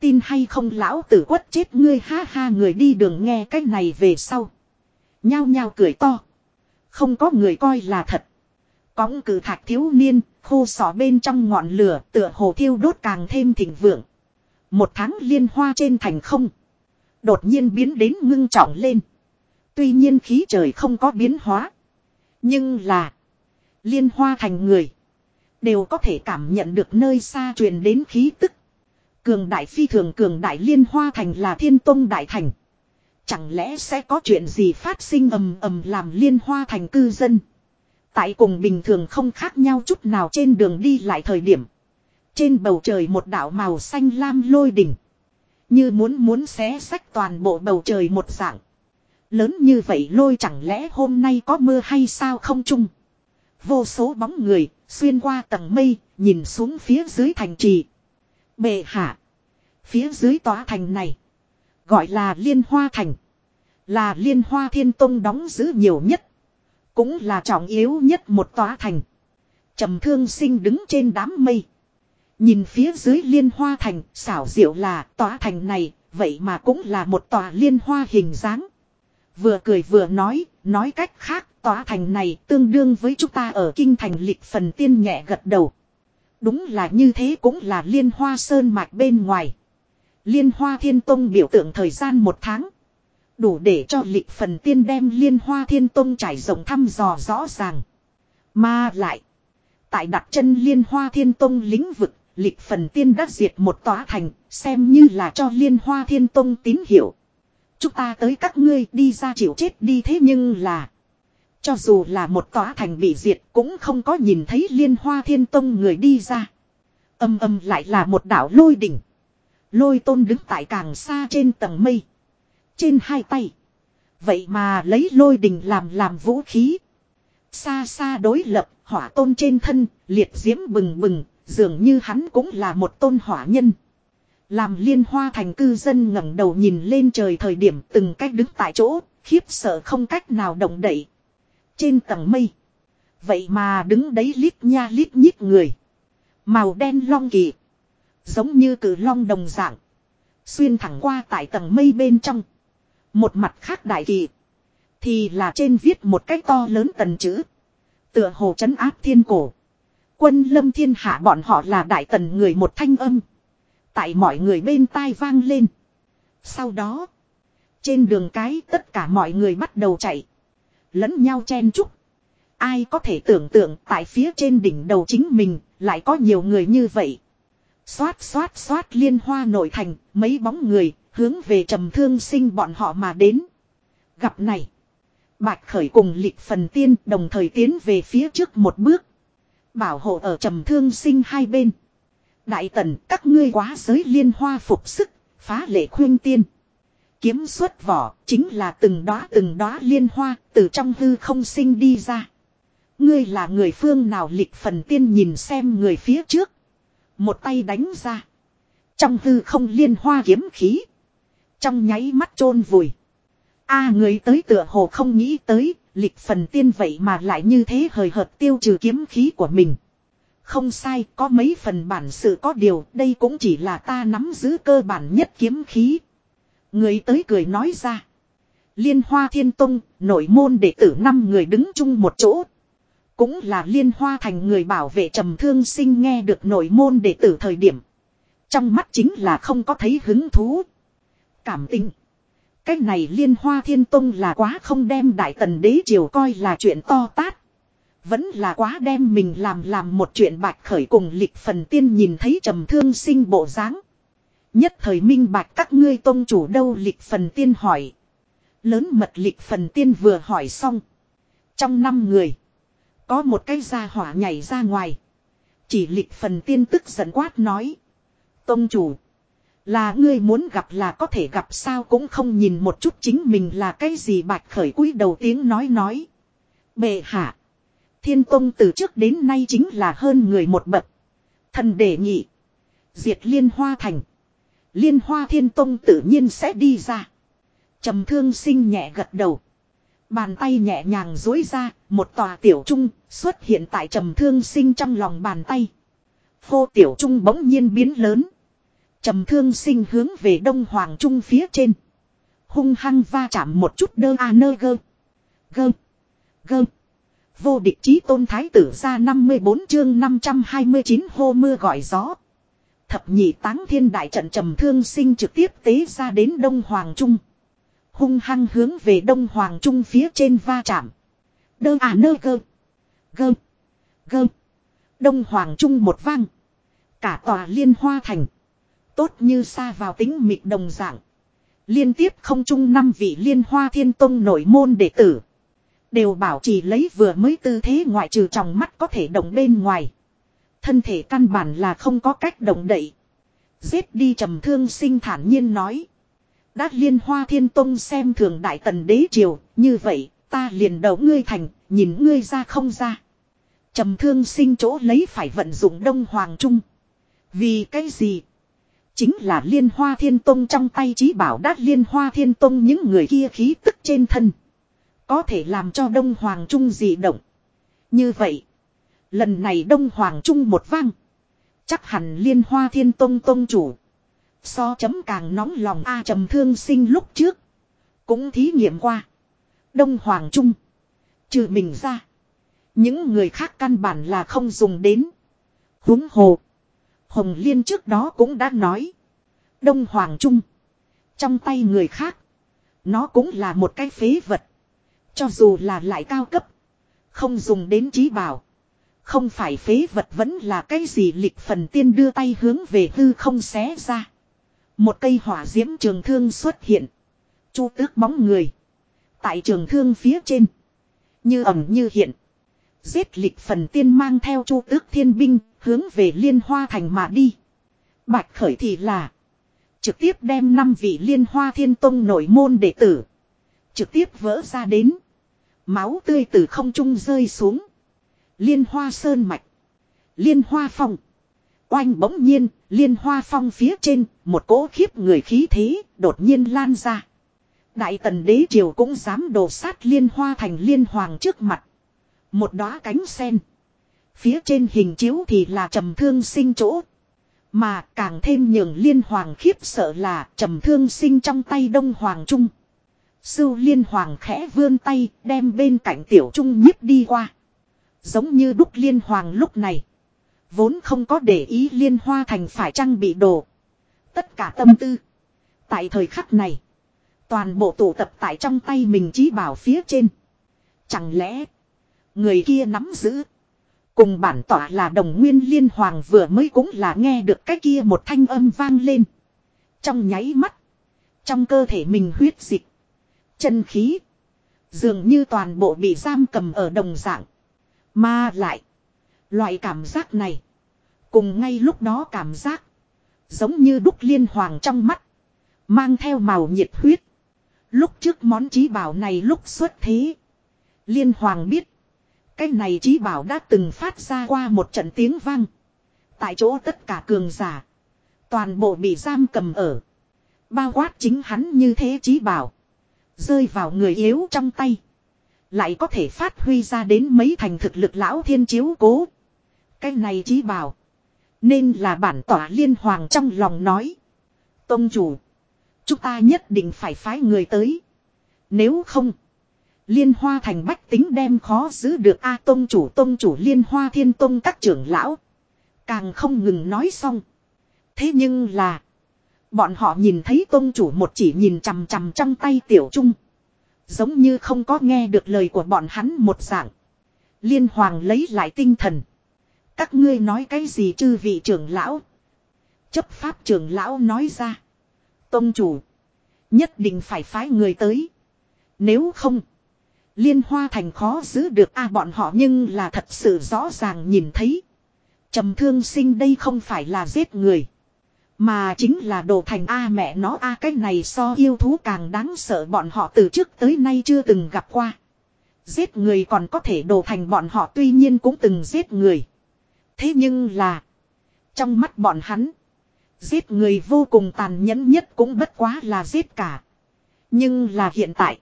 Tin hay không lão tử quất chết ngươi ha ha người đi đường nghe cách này về sau. Nhao nhao cười to. Không có người coi là thật. Cóng cử thạch thiếu niên, khô sỏ bên trong ngọn lửa tựa hồ thiêu đốt càng thêm thịnh vượng. Một tháng liên hoa trên thành không. Đột nhiên biến đến ngưng trọng lên. Tuy nhiên khí trời không có biến hóa. Nhưng là. Liên hoa thành người. Đều có thể cảm nhận được nơi xa truyền đến khí tức. Cường đại phi thường cường đại liên hoa thành là thiên tông đại thành. Chẳng lẽ sẽ có chuyện gì phát sinh ầm ầm làm liên hoa thành cư dân. Tại cùng bình thường không khác nhau chút nào trên đường đi lại thời điểm. Trên bầu trời một đảo màu xanh lam lôi đỉnh. Như muốn muốn xé sách toàn bộ bầu trời một dạng. Lớn như vậy lôi chẳng lẽ hôm nay có mưa hay sao không chung. Vô số bóng người xuyên qua tầng mây, nhìn xuống phía dưới thành trì. Bệ hạ. Phía dưới tòa thành này. Gọi là Liên Hoa Thành. Là Liên Hoa Thiên Tông đóng giữ nhiều nhất. Cũng là trọng yếu nhất một tòa thành. trầm thương sinh đứng trên đám mây. Nhìn phía dưới Liên Hoa Thành, xảo diệu là tòa thành này, vậy mà cũng là một tòa liên hoa hình dáng. Vừa cười vừa nói, nói cách khác, tòa thành này tương đương với chúng ta ở kinh thành lịch phần tiên nhẹ gật đầu. Đúng là như thế cũng là liên hoa sơn mạch bên ngoài. Liên hoa thiên tông biểu tượng thời gian một tháng. Đủ để cho lịch phần tiên đem liên hoa thiên tông trải rộng thăm dò rõ ràng. Mà lại. Tại đặt chân liên hoa thiên tông lĩnh vực, lịch phần tiên đã diệt một tòa thành, xem như là cho liên hoa thiên tông tín hiệu. Chúng ta tới các ngươi đi ra chịu chết đi thế nhưng là. Cho dù là một tòa thành bị diệt cũng không có nhìn thấy liên hoa thiên tông người đi ra. Âm âm lại là một đảo lôi đỉnh. Lôi tôn đứng tại càng xa trên tầng mây. Trên hai tay. Vậy mà lấy lôi đình làm làm vũ khí. Xa xa đối lập, hỏa tôn trên thân, liệt diễm bừng bừng, dường như hắn cũng là một tôn hỏa nhân. Làm liên hoa thành cư dân ngẩng đầu nhìn lên trời thời điểm từng cách đứng tại chỗ, khiếp sợ không cách nào động đậy. Trên tầng mây. Vậy mà đứng đấy lít nha lít nhít người. Màu đen long kỳ. Giống như cử long đồng dạng. Xuyên thẳng qua tại tầng mây bên trong. Một mặt khác đại kỳ. Thì là trên viết một cách to lớn tần chữ. Tựa hồ chấn áp thiên cổ. Quân lâm thiên hạ bọn họ là đại tần người một thanh âm. Tại mọi người bên tai vang lên. Sau đó. Trên đường cái tất cả mọi người bắt đầu chạy. Lẫn nhau chen chúc. Ai có thể tưởng tượng tại phía trên đỉnh đầu chính mình lại có nhiều người như vậy. Xoát xoát xoát liên hoa nội thành, mấy bóng người, hướng về trầm thương sinh bọn họ mà đến. Gặp này. Bạch khởi cùng lịch phần tiên đồng thời tiến về phía trước một bước. Bảo hộ ở trầm thương sinh hai bên. Đại tần các ngươi quá giới liên hoa phục sức, phá lệ khuyên tiên. Kiếm xuất vỏ chính là từng đóa từng đóa liên hoa từ trong hư không sinh đi ra. Ngươi là người phương nào lịch phần tiên nhìn xem người phía trước. Một tay đánh ra. Trong hư không liên hoa kiếm khí. Trong nháy mắt chôn vùi. A người tới tựa hồ không nghĩ tới, lịch phần tiên vậy mà lại như thế hời hợt tiêu trừ kiếm khí của mình. Không sai, có mấy phần bản sự có điều, đây cũng chỉ là ta nắm giữ cơ bản nhất kiếm khí. Người tới cười nói ra. Liên hoa thiên tông, nội môn đệ tử năm người đứng chung một chỗ. Cũng là liên hoa thành người bảo vệ trầm thương sinh nghe được nội môn đệ tử thời điểm. Trong mắt chính là không có thấy hứng thú. Cảm tình. Cái này liên hoa thiên tông là quá không đem đại tần đế triều coi là chuyện to tát. Vẫn là quá đem mình làm làm một chuyện bạch khởi cùng lịch phần tiên nhìn thấy trầm thương sinh bộ dáng. Nhất thời minh bạch các ngươi tôn chủ đâu lịch phần tiên hỏi. Lớn mật lịch phần tiên vừa hỏi xong. Trong năm người. Có một cái gia hỏa nhảy ra ngoài. Chỉ lịch phần tiên tức giận quát nói. Tông chủ. Là ngươi muốn gặp là có thể gặp sao cũng không nhìn một chút chính mình là cái gì bạch khởi cúi đầu tiếng nói nói. Bệ hạ. Thiên Tông từ trước đến nay chính là hơn người một bậc. Thần đề nghị. Diệt liên hoa thành. Liên hoa thiên tông tự nhiên sẽ đi ra. trầm thương sinh nhẹ gật đầu. Bàn tay nhẹ nhàng dối ra, một tòa tiểu trung xuất hiện tại trầm thương sinh trong lòng bàn tay. Phô tiểu trung bỗng nhiên biến lớn. Trầm thương sinh hướng về đông hoàng trung phía trên. Hung hăng va chạm một chút đơ a nơ gơ. Gơ. Gơ. Vô địch chí tôn thái tử ra 54 chương 529 hô mưa gọi gió. Thập nhị táng thiên đại trận trầm thương sinh trực tiếp tế ra đến Đông Hoàng Trung. Hung hăng hướng về Đông Hoàng Trung phía trên va chạm. Đơ à nơ gơ. Gơ. Gơ. Đông Hoàng Trung một vang. Cả tòa liên hoa thành. Tốt như xa vào tính mịt đồng dạng. Liên tiếp không chung năm vị liên hoa thiên tông nổi môn đệ tử. Đều bảo trì lấy vừa mới tư thế ngoại trừ trong mắt có thể động bên ngoài. Thân thể căn bản là không có cách động đậy. Giết đi trầm thương sinh thản nhiên nói. Đã liên hoa thiên tông xem thường đại tần đế triều, như vậy, ta liền đầu ngươi thành, nhìn ngươi ra không ra. Trầm thương sinh chỗ lấy phải vận dụng đông hoàng trung. Vì cái gì? Chính là liên hoa thiên tông trong tay trí bảo đát liên hoa thiên tông những người kia khí tức trên thân. Có thể làm cho đông hoàng trung dị động. Như vậy. Lần này đông hoàng trung một vang. Chắc hẳn liên hoa thiên tông tông chủ. So chấm càng nóng lòng A trầm thương sinh lúc trước. Cũng thí nghiệm qua. Đông hoàng trung. Trừ mình ra. Những người khác căn bản là không dùng đến. Húng hồ. Hồng Liên trước đó cũng đã nói. Đông Hoàng Trung. Trong tay người khác. Nó cũng là một cái phế vật. Cho dù là lại cao cấp. Không dùng đến trí bảo. Không phải phế vật vẫn là cái gì lịch phần tiên đưa tay hướng về hư không xé ra. Một cây hỏa diễm trường thương xuất hiện. Chu tước bóng người. Tại trường thương phía trên. Như ẩm như hiện. Giết lịch phần tiên mang theo chu tước thiên binh, hướng về liên hoa thành mà đi. Bạch khởi thì là. Trực tiếp đem năm vị liên hoa thiên tông nổi môn đệ tử. Trực tiếp vỡ ra đến. Máu tươi từ không trung rơi xuống. Liên hoa sơn mạch. Liên hoa phong. Oanh bỗng nhiên, liên hoa phong phía trên, một cỗ khiếp người khí thế, đột nhiên lan ra. Đại tần đế triều cũng dám đổ sát liên hoa thành liên hoàng trước mặt. Một đóa cánh sen. Phía trên hình chiếu thì là trầm thương sinh chỗ. Mà càng thêm nhường liên hoàng khiếp sợ là trầm thương sinh trong tay đông hoàng trung. Sưu liên hoàng khẽ vươn tay đem bên cạnh tiểu trung nhiếp đi qua. Giống như đúc liên hoàng lúc này. Vốn không có để ý liên hoa thành phải trang bị đồ. Tất cả tâm tư. Tại thời khắc này. Toàn bộ tụ tập tại trong tay mình trí bảo phía trên. Chẳng lẽ. Người kia nắm giữ. Cùng bản tỏa là đồng nguyên liên hoàng vừa mới cũng là nghe được cái kia một thanh âm vang lên. Trong nháy mắt. Trong cơ thể mình huyết dịch. Chân khí. Dường như toàn bộ bị giam cầm ở đồng dạng. Mà lại. Loại cảm giác này. Cùng ngay lúc đó cảm giác. Giống như đúc liên hoàng trong mắt. Mang theo màu nhiệt huyết. Lúc trước món trí bảo này lúc xuất thế. Liên hoàng biết. Cái này trí bảo đã từng phát ra qua một trận tiếng vang. Tại chỗ tất cả cường giả. Toàn bộ bị giam cầm ở. Bao quát chính hắn như thế trí bảo. Rơi vào người yếu trong tay. Lại có thể phát huy ra đến mấy thành thực lực lão thiên chiếu cố. Cái này chí bảo. Nên là bản tỏa liên hoàng trong lòng nói. Tông chủ. Chúng ta nhất định phải phái người tới. Nếu không. Liên hoa thành bách tính đem khó giữ được A, tông chủ tông chủ, liên hoa thiên tông các trưởng lão. Càng không ngừng nói xong. Thế nhưng là. Bọn họ nhìn thấy tông chủ một chỉ nhìn chằm chằm trong tay tiểu trung. Giống như không có nghe được lời của bọn hắn một dạng. Liên hoàng lấy lại tinh thần. Các ngươi nói cái gì chư vị trưởng lão. Chấp pháp trưởng lão nói ra. Tông chủ. Nhất định phải phái người tới. Nếu không. Liên hoa thành khó giữ được a bọn họ nhưng là thật sự rõ ràng nhìn thấy. trầm thương sinh đây không phải là giết người. Mà chính là đồ thành A mẹ nó A cái này so yêu thú càng đáng sợ bọn họ từ trước tới nay chưa từng gặp qua. Giết người còn có thể đồ thành bọn họ tuy nhiên cũng từng giết người. Thế nhưng là. Trong mắt bọn hắn. Giết người vô cùng tàn nhẫn nhất cũng bất quá là giết cả. Nhưng là hiện tại.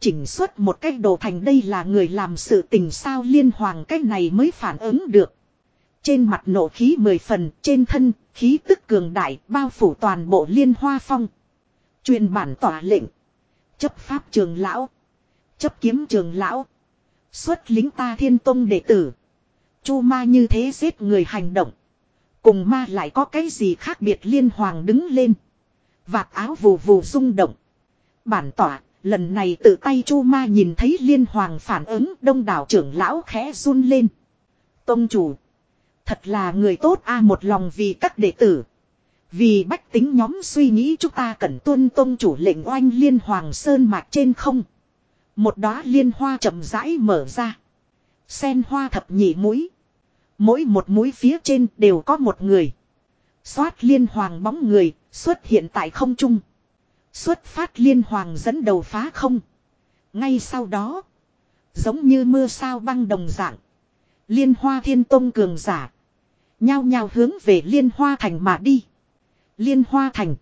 Chỉnh xuất một cách đồ thành đây là người làm sự tình sao liên hoàng cách này mới phản ứng được. Trên mặt nộ khí mười phần, trên thân, khí tức cường đại, bao phủ toàn bộ liên hoa phong. Truyền bản tỏa lệnh. Chấp pháp trường lão. Chấp kiếm trường lão. Xuất lính ta thiên tông đệ tử. Chu ma như thế giết người hành động. Cùng ma lại có cái gì khác biệt liên hoàng đứng lên. Vạt áo vù vù rung động. Bản tỏa, lần này tự tay chu ma nhìn thấy liên hoàng phản ứng đông đảo trưởng lão khẽ run lên. Tông chủ. Thật là người tốt a, một lòng vì các đệ tử. Vì bách tính nhóm suy nghĩ chúng ta cần tuân tông chủ lệnh oanh liên hoàng sơn mạc trên không. Một đóa liên hoa chậm rãi mở ra. Sen hoa thập nhị mũi. Mỗi một mũi phía trên đều có một người. Xoát liên hoàng bóng người xuất hiện tại không trung. Xuất phát liên hoàng dẫn đầu phá không. Ngay sau đó. Giống như mưa sao băng đồng dạng. Liên hoa thiên tông cường giả. Nhao nhao hướng về liên hoa thành mà đi. Liên hoa thành.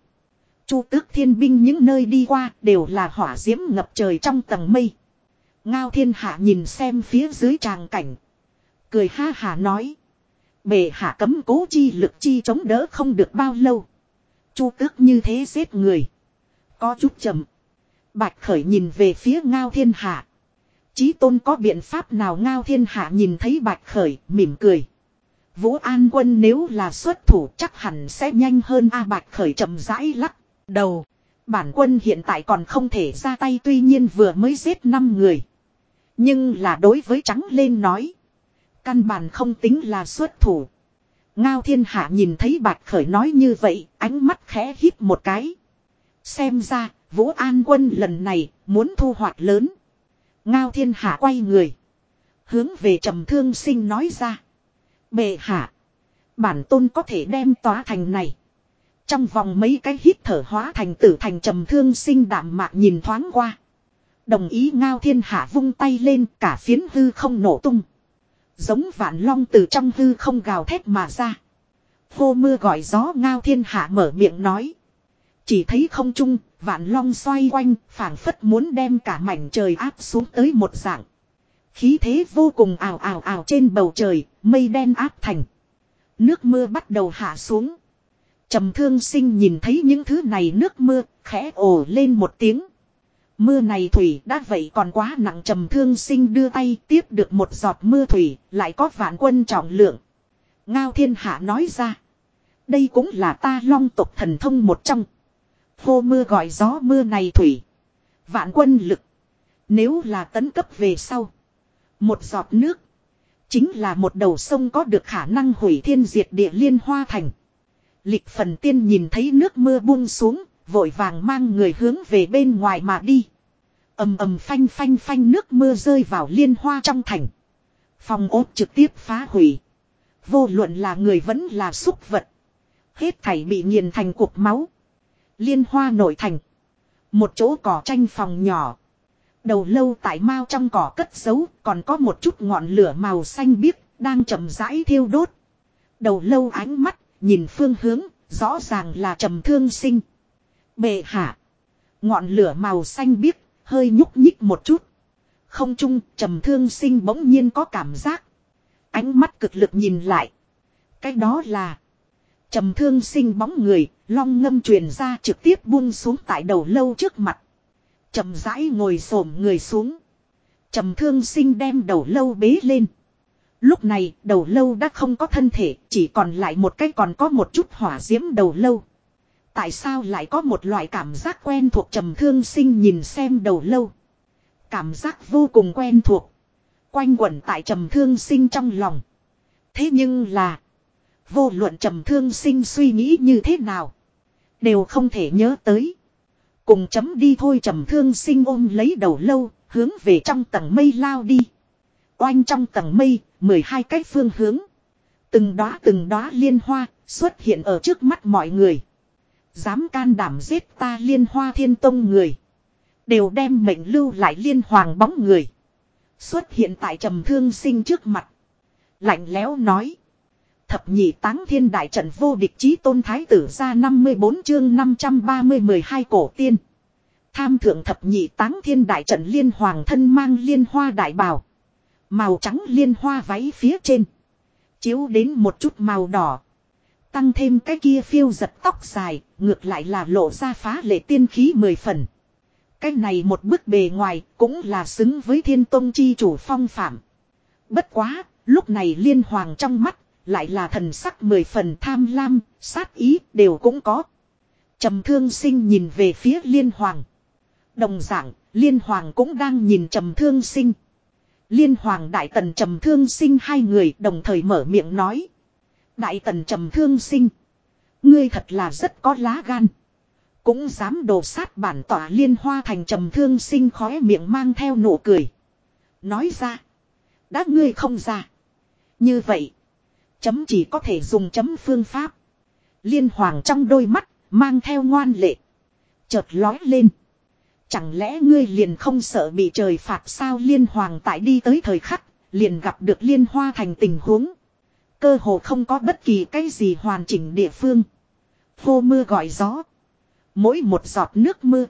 Chu tước thiên binh những nơi đi qua đều là hỏa diễm ngập trời trong tầng mây. Ngao thiên hạ nhìn xem phía dưới tràng cảnh. Cười ha hà nói. Bệ hạ cấm cố chi lực chi chống đỡ không được bao lâu. Chu tước như thế giết người. Có chút chậm. Bạch khởi nhìn về phía ngao thiên hạ. Chí tôn có biện pháp nào ngao thiên hạ nhìn thấy bạch khởi, mỉm cười. Vũ An quân nếu là xuất thủ chắc hẳn sẽ nhanh hơn A Bạch khởi chậm rãi lắc đầu. Bản quân hiện tại còn không thể ra tay tuy nhiên vừa mới giết 5 người. Nhưng là đối với trắng lên nói. Căn bản không tính là xuất thủ. Ngao thiên hạ nhìn thấy bạch khởi nói như vậy, ánh mắt khẽ hít một cái. Xem ra, Vũ An quân lần này, muốn thu hoạch lớn. Ngao thiên hạ quay người. Hướng về trầm thương sinh nói ra. Bệ hạ. Bản tôn có thể đem tòa thành này. Trong vòng mấy cái hít thở hóa thành tử thành trầm thương sinh đạm mạc nhìn thoáng qua. Đồng ý ngao thiên hạ vung tay lên cả phiến hư không nổ tung. Giống vạn long từ trong hư không gào thét mà ra. khô mưa gọi gió ngao thiên hạ mở miệng nói. Chỉ thấy không trung, vạn long xoay quanh, phảng phất muốn đem cả mảnh trời áp xuống tới một dạng. Khí thế vô cùng ảo ảo ảo trên bầu trời, mây đen áp thành. Nước mưa bắt đầu hạ xuống. Trầm thương sinh nhìn thấy những thứ này nước mưa, khẽ ồ lên một tiếng. Mưa này thủy đã vậy còn quá nặng trầm thương sinh đưa tay tiếp được một giọt mưa thủy, lại có vạn quân trọng lượng. Ngao thiên hạ nói ra. Đây cũng là ta long tộc thần thông một trong. Hô mưa gọi gió mưa này thủy. Vạn quân lực. Nếu là tấn cấp về sau. Một giọt nước. Chính là một đầu sông có được khả năng hủy thiên diệt địa liên hoa thành. Lịch phần tiên nhìn thấy nước mưa buông xuống, vội vàng mang người hướng về bên ngoài mà đi. ầm ầm phanh phanh phanh nước mưa rơi vào liên hoa trong thành. Phòng ốt trực tiếp phá hủy. Vô luận là người vẫn là xúc vật. Hết thảy bị nghiền thành cục máu. Liên hoa nổi thành. Một chỗ cỏ tranh phòng nhỏ. Đầu lâu tại mao trong cỏ cất giấu, còn có một chút ngọn lửa màu xanh biếc đang chậm rãi thiêu đốt. Đầu lâu ánh mắt, nhìn phương hướng, rõ ràng là trầm thương sinh. Bệ hạ. Ngọn lửa màu xanh biếc, hơi nhúc nhích một chút. Không trung trầm thương sinh bỗng nhiên có cảm giác. Ánh mắt cực lực nhìn lại. Cái đó là trầm thương sinh bóng người, long ngâm truyền ra trực tiếp buông xuống tại đầu lâu trước mặt chậm rãi ngồi xổm người xuống. Trầm thương sinh đem đầu lâu bế lên. Lúc này, đầu lâu đã không có thân thể, chỉ còn lại một cái còn có một chút hỏa diễm đầu lâu. Tại sao lại có một loại cảm giác quen thuộc trầm thương sinh nhìn xem đầu lâu? Cảm giác vô cùng quen thuộc. Quanh quẩn tại trầm thương sinh trong lòng. Thế nhưng là, vô luận trầm thương sinh suy nghĩ như thế nào, đều không thể nhớ tới. Cùng chấm đi thôi trầm thương sinh ôm lấy đầu lâu, hướng về trong tầng mây lao đi. Oanh trong tầng mây, 12 cách phương hướng. Từng đóa từng đóa liên hoa, xuất hiện ở trước mắt mọi người. Dám can đảm giết ta liên hoa thiên tông người. Đều đem mệnh lưu lại liên hoàng bóng người. Xuất hiện tại trầm thương sinh trước mặt. Lạnh lẽo nói. Thập nhị táng thiên đại trận vô địch chí tôn thái tử ra 54 chương 530 12 cổ tiên. Tham thượng thập nhị táng thiên đại trận liên hoàng thân mang liên hoa đại bào. Màu trắng liên hoa váy phía trên. Chiếu đến một chút màu đỏ. Tăng thêm cái kia phiêu giật tóc dài, ngược lại là lộ ra phá lệ tiên khí mười phần. Cái này một bức bề ngoài cũng là xứng với thiên tông chi chủ phong phạm. Bất quá, lúc này liên hoàng trong mắt lại là thần sắc mười phần tham lam, sát ý đều cũng có. Trầm thương sinh nhìn về phía liên hoàng. Đồng dạng, Liên Hoàng cũng đang nhìn trầm thương sinh. Liên Hoàng Đại Tần trầm thương sinh hai người đồng thời mở miệng nói. Đại Tần trầm thương sinh. Ngươi thật là rất có lá gan. Cũng dám đổ sát bản tỏa liên hoa thành trầm thương sinh khóe miệng mang theo nụ cười. Nói ra. Đã ngươi không ra. Như vậy. Chấm chỉ có thể dùng chấm phương pháp. Liên hoàng trong đôi mắt. Mang theo ngoan lệ. Chợt lói lên. Chẳng lẽ ngươi liền không sợ bị trời phạt sao liên hoàng tại đi tới thời khắc. Liền gặp được liên hoa thành tình huống. Cơ hồ không có bất kỳ cái gì hoàn chỉnh địa phương. Hô mưa gọi gió. Mỗi một giọt nước mưa.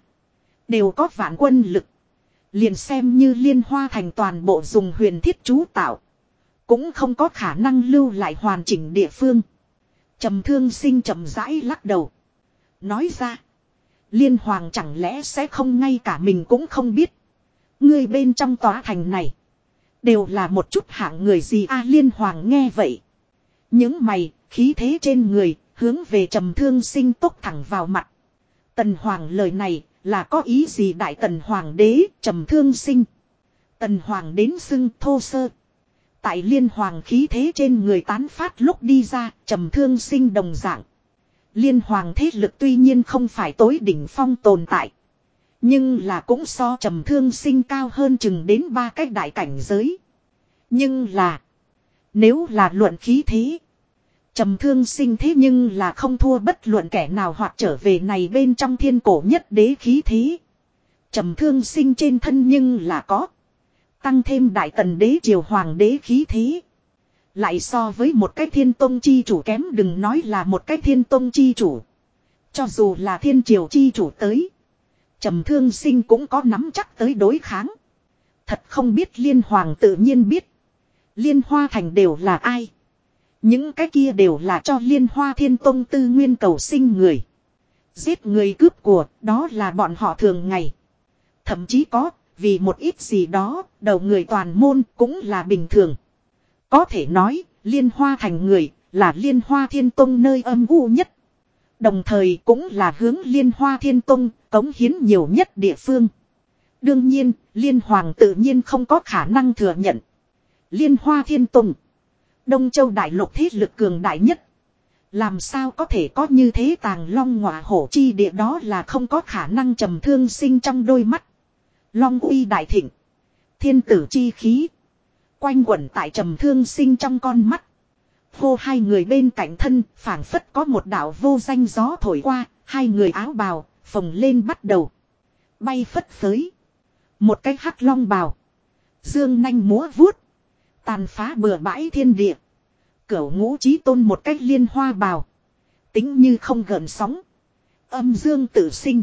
Đều có vạn quân lực. Liền xem như liên hoa thành toàn bộ dùng huyền thiết chú tạo. Cũng không có khả năng lưu lại hoàn chỉnh địa phương. trầm thương sinh trầm rãi lắc đầu. Nói ra. Liên hoàng chẳng lẽ sẽ không ngay cả mình cũng không biết. Người bên trong tòa thành này. Đều là một chút hạng người gì a à, liên hoàng nghe vậy. Những mày, khí thế trên người, hướng về trầm thương sinh tốc thẳng vào mặt. Tần hoàng lời này, là có ý gì đại tần hoàng đế, trầm thương sinh. Tần hoàng đến xưng thô sơ. Tại liên hoàng khí thế trên người tán phát lúc đi ra, trầm thương sinh đồng dạng. Liên hoàng thế lực tuy nhiên không phải tối đỉnh phong tồn tại. Nhưng là cũng so trầm thương sinh cao hơn chừng đến ba cách đại cảnh giới. Nhưng là. Nếu là luận khí thế. Trầm thương sinh thế nhưng là không thua bất luận kẻ nào hoặc trở về này bên trong thiên cổ nhất đế khí thế. Trầm thương sinh trên thân nhưng là có. Tăng thêm đại tần đế triều hoàng đế khí thế. Lại so với một cái thiên tông chi chủ kém đừng nói là một cái thiên tông chi chủ. Cho dù là thiên triều chi chủ tới. trầm thương sinh cũng có nắm chắc tới đối kháng. Thật không biết liên hoàng tự nhiên biết. Liên hoa thành đều là ai. Những cái kia đều là cho liên hoa thiên tông tư nguyên cầu sinh người. Giết người cướp của, đó là bọn họ thường ngày. Thậm chí có, vì một ít gì đó, đầu người toàn môn cũng là bình thường. Có thể nói, liên hoa thành người, là liên hoa thiên tông nơi âm u nhất. Đồng thời cũng là hướng liên hoa thiên tông, cống hiến nhiều nhất địa phương. Đương nhiên, liên hoàng tự nhiên không có khả năng thừa nhận. Liên hoa thiên tông. Đông châu đại lục thế lực cường đại nhất. Làm sao có thể có như thế tàng long ngọa hổ chi địa đó là không có khả năng trầm thương sinh trong đôi mắt. Long uy đại thịnh. Thiên tử chi khí. Quanh quẩn tại trầm thương sinh trong con mắt. Hô hai người bên cạnh thân, phảng phất có một đạo vô danh gió thổi qua. Hai người áo bào, phồng lên bắt đầu. Bay phất phới. Một cái hắc long bào. Dương nanh múa vuốt. Tàn phá bừa bãi thiên địa. Cửu ngũ trí tôn một cách liên hoa bào. Tính như không gần sóng. Âm dương tự sinh.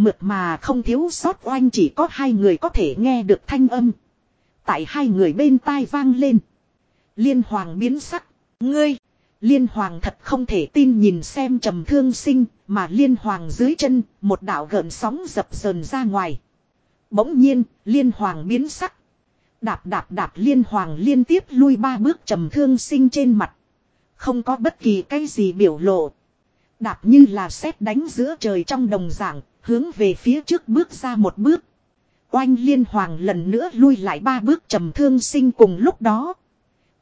Mượt mà không thiếu sót oanh chỉ có hai người có thể nghe được thanh âm. Tại hai người bên tai vang lên. Liên hoàng biến sắc. Ngươi. Liên hoàng thật không thể tin nhìn xem trầm thương sinh. Mà liên hoàng dưới chân. Một đạo gợn sóng dập dờn ra ngoài. Bỗng nhiên. Liên hoàng biến sắc. Đạp đạp đạp liên hoàng liên tiếp lui ba bước trầm thương sinh trên mặt. Không có bất kỳ cái gì biểu lộ. Đạp như là xét đánh giữa trời trong đồng giảng, hướng về phía trước bước ra một bước. Oanh liên hoàng lần nữa lui lại ba bước trầm thương sinh cùng lúc đó.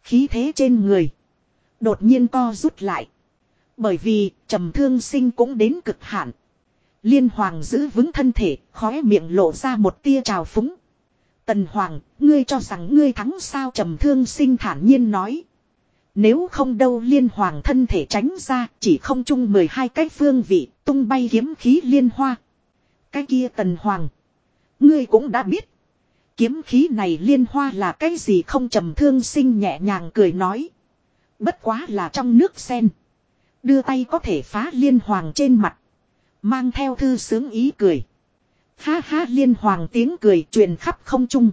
Khí thế trên người. Đột nhiên co rút lại. Bởi vì trầm thương sinh cũng đến cực hạn. Liên hoàng giữ vững thân thể, khóe miệng lộ ra một tia trào phúng. Tần Hoàng, ngươi cho rằng ngươi thắng sao trầm thương sinh thản nhiên nói. Nếu không đâu liên hoàng thân thể tránh ra, chỉ không chung 12 cái phương vị, tung bay kiếm khí liên hoa. Cái kia tần hoàng. Ngươi cũng đã biết. Kiếm khí này liên hoa là cái gì không trầm thương sinh nhẹ nhàng cười nói. Bất quá là trong nước sen. Đưa tay có thể phá liên hoàng trên mặt. Mang theo thư sướng ý cười. Ha ha liên hoàng tiếng cười truyền khắp không trung.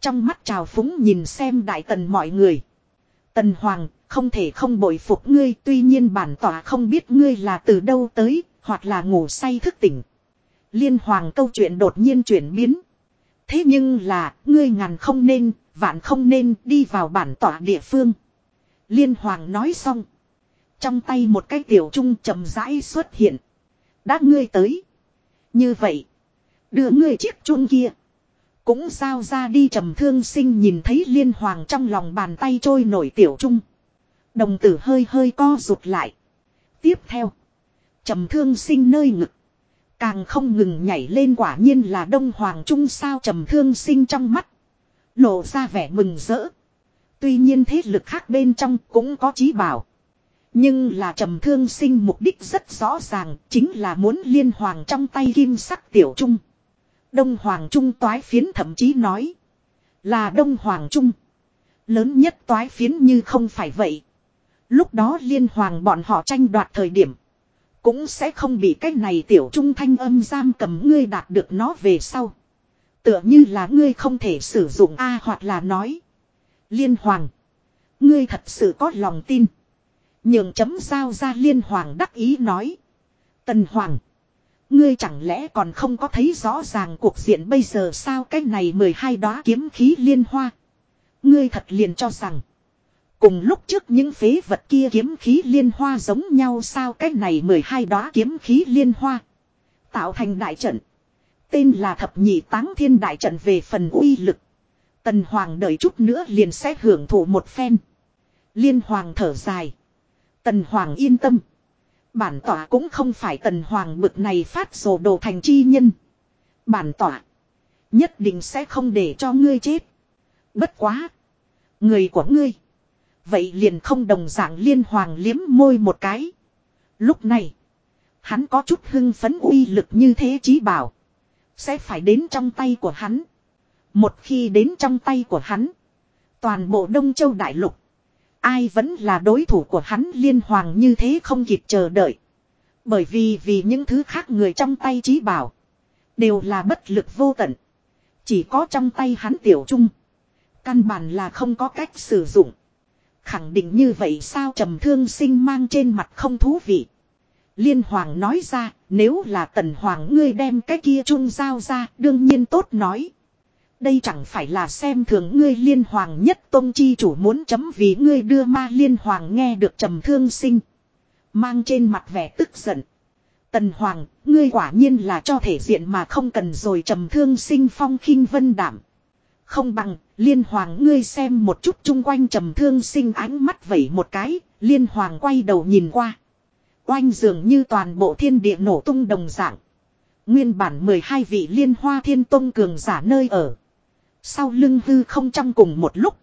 Trong mắt trào phúng nhìn xem đại tần mọi người. Tần hoàng, không thể không bội phục ngươi, tuy nhiên bản tỏa không biết ngươi là từ đâu tới, hoặc là ngủ say thức tỉnh. Liên hoàng câu chuyện đột nhiên chuyển biến. Thế nhưng là, ngươi ngàn không nên, vạn không nên đi vào bản tỏa địa phương. Liên hoàng nói xong. Trong tay một cái tiểu trung chậm rãi xuất hiện. Đã ngươi tới. Như vậy. Đưa ngươi chiếc chuông kia. Cũng sao ra đi trầm thương sinh nhìn thấy liên hoàng trong lòng bàn tay trôi nổi tiểu trung. Đồng tử hơi hơi co rụt lại. Tiếp theo. trầm thương sinh nơi ngực. Càng không ngừng nhảy lên quả nhiên là đông hoàng trung sao trầm thương sinh trong mắt. Lộ ra vẻ mừng rỡ. Tuy nhiên thế lực khác bên trong cũng có trí bảo. Nhưng là trầm thương sinh mục đích rất rõ ràng, chính là muốn liên hoàng trong tay kim sắc tiểu trung. Đông Hoàng Trung toái phiến thậm chí nói. Là Đông Hoàng Trung. Lớn nhất toái phiến như không phải vậy. Lúc đó liên hoàng bọn họ tranh đoạt thời điểm. Cũng sẽ không bị cái này tiểu trung thanh âm giam cầm ngươi đạt được nó về sau. Tựa như là ngươi không thể sử dụng A hoặc là nói. Liên hoàng. Ngươi thật sự có lòng tin. Nhường chấm sao ra liên hoàng đắc ý nói. Tần hoàng. Ngươi chẳng lẽ còn không có thấy rõ ràng cuộc diện bây giờ sao cái này 12 đóa kiếm khí liên hoa. Ngươi thật liền cho rằng. Cùng lúc trước những phế vật kia kiếm khí liên hoa giống nhau sao cái này 12 đóa kiếm khí liên hoa. Tạo thành đại trận. Tên là thập nhị táng thiên đại trận về phần uy lực. Tần Hoàng đợi chút nữa liền sẽ hưởng thụ một phen. Liên Hoàng thở dài. Tần Hoàng yên tâm. Bản tỏa cũng không phải tần hoàng bực này phát sổ đồ thành chi nhân. Bản tỏa. Nhất định sẽ không để cho ngươi chết. Bất quá. Người của ngươi. Vậy liền không đồng dạng liên hoàng liếm môi một cái. Lúc này. Hắn có chút hưng phấn uy lực như thế chí bảo. Sẽ phải đến trong tay của hắn. Một khi đến trong tay của hắn. Toàn bộ Đông Châu Đại Lục. Ai vẫn là đối thủ của hắn liên hoàng như thế không kịp chờ đợi. Bởi vì vì những thứ khác người trong tay trí bảo. Đều là bất lực vô tận. Chỉ có trong tay hắn tiểu trung. Căn bản là không có cách sử dụng. Khẳng định như vậy sao trầm thương sinh mang trên mặt không thú vị. Liên hoàng nói ra nếu là tần hoàng ngươi đem cái kia trung giao ra đương nhiên tốt nói. Đây chẳng phải là xem thường ngươi liên hoàng nhất tôn chi chủ muốn chấm vì ngươi đưa ma liên hoàng nghe được trầm thương sinh. Mang trên mặt vẻ tức giận. Tần hoàng, ngươi quả nhiên là cho thể diện mà không cần rồi trầm thương sinh phong khinh vân đảm. Không bằng, liên hoàng ngươi xem một chút chung quanh trầm thương sinh ánh mắt vẩy một cái, liên hoàng quay đầu nhìn qua. Oanh dường như toàn bộ thiên địa nổ tung đồng dạng. Nguyên bản 12 vị liên hoa thiên tông cường giả nơi ở. Sau lưng hư không trong cùng một lúc.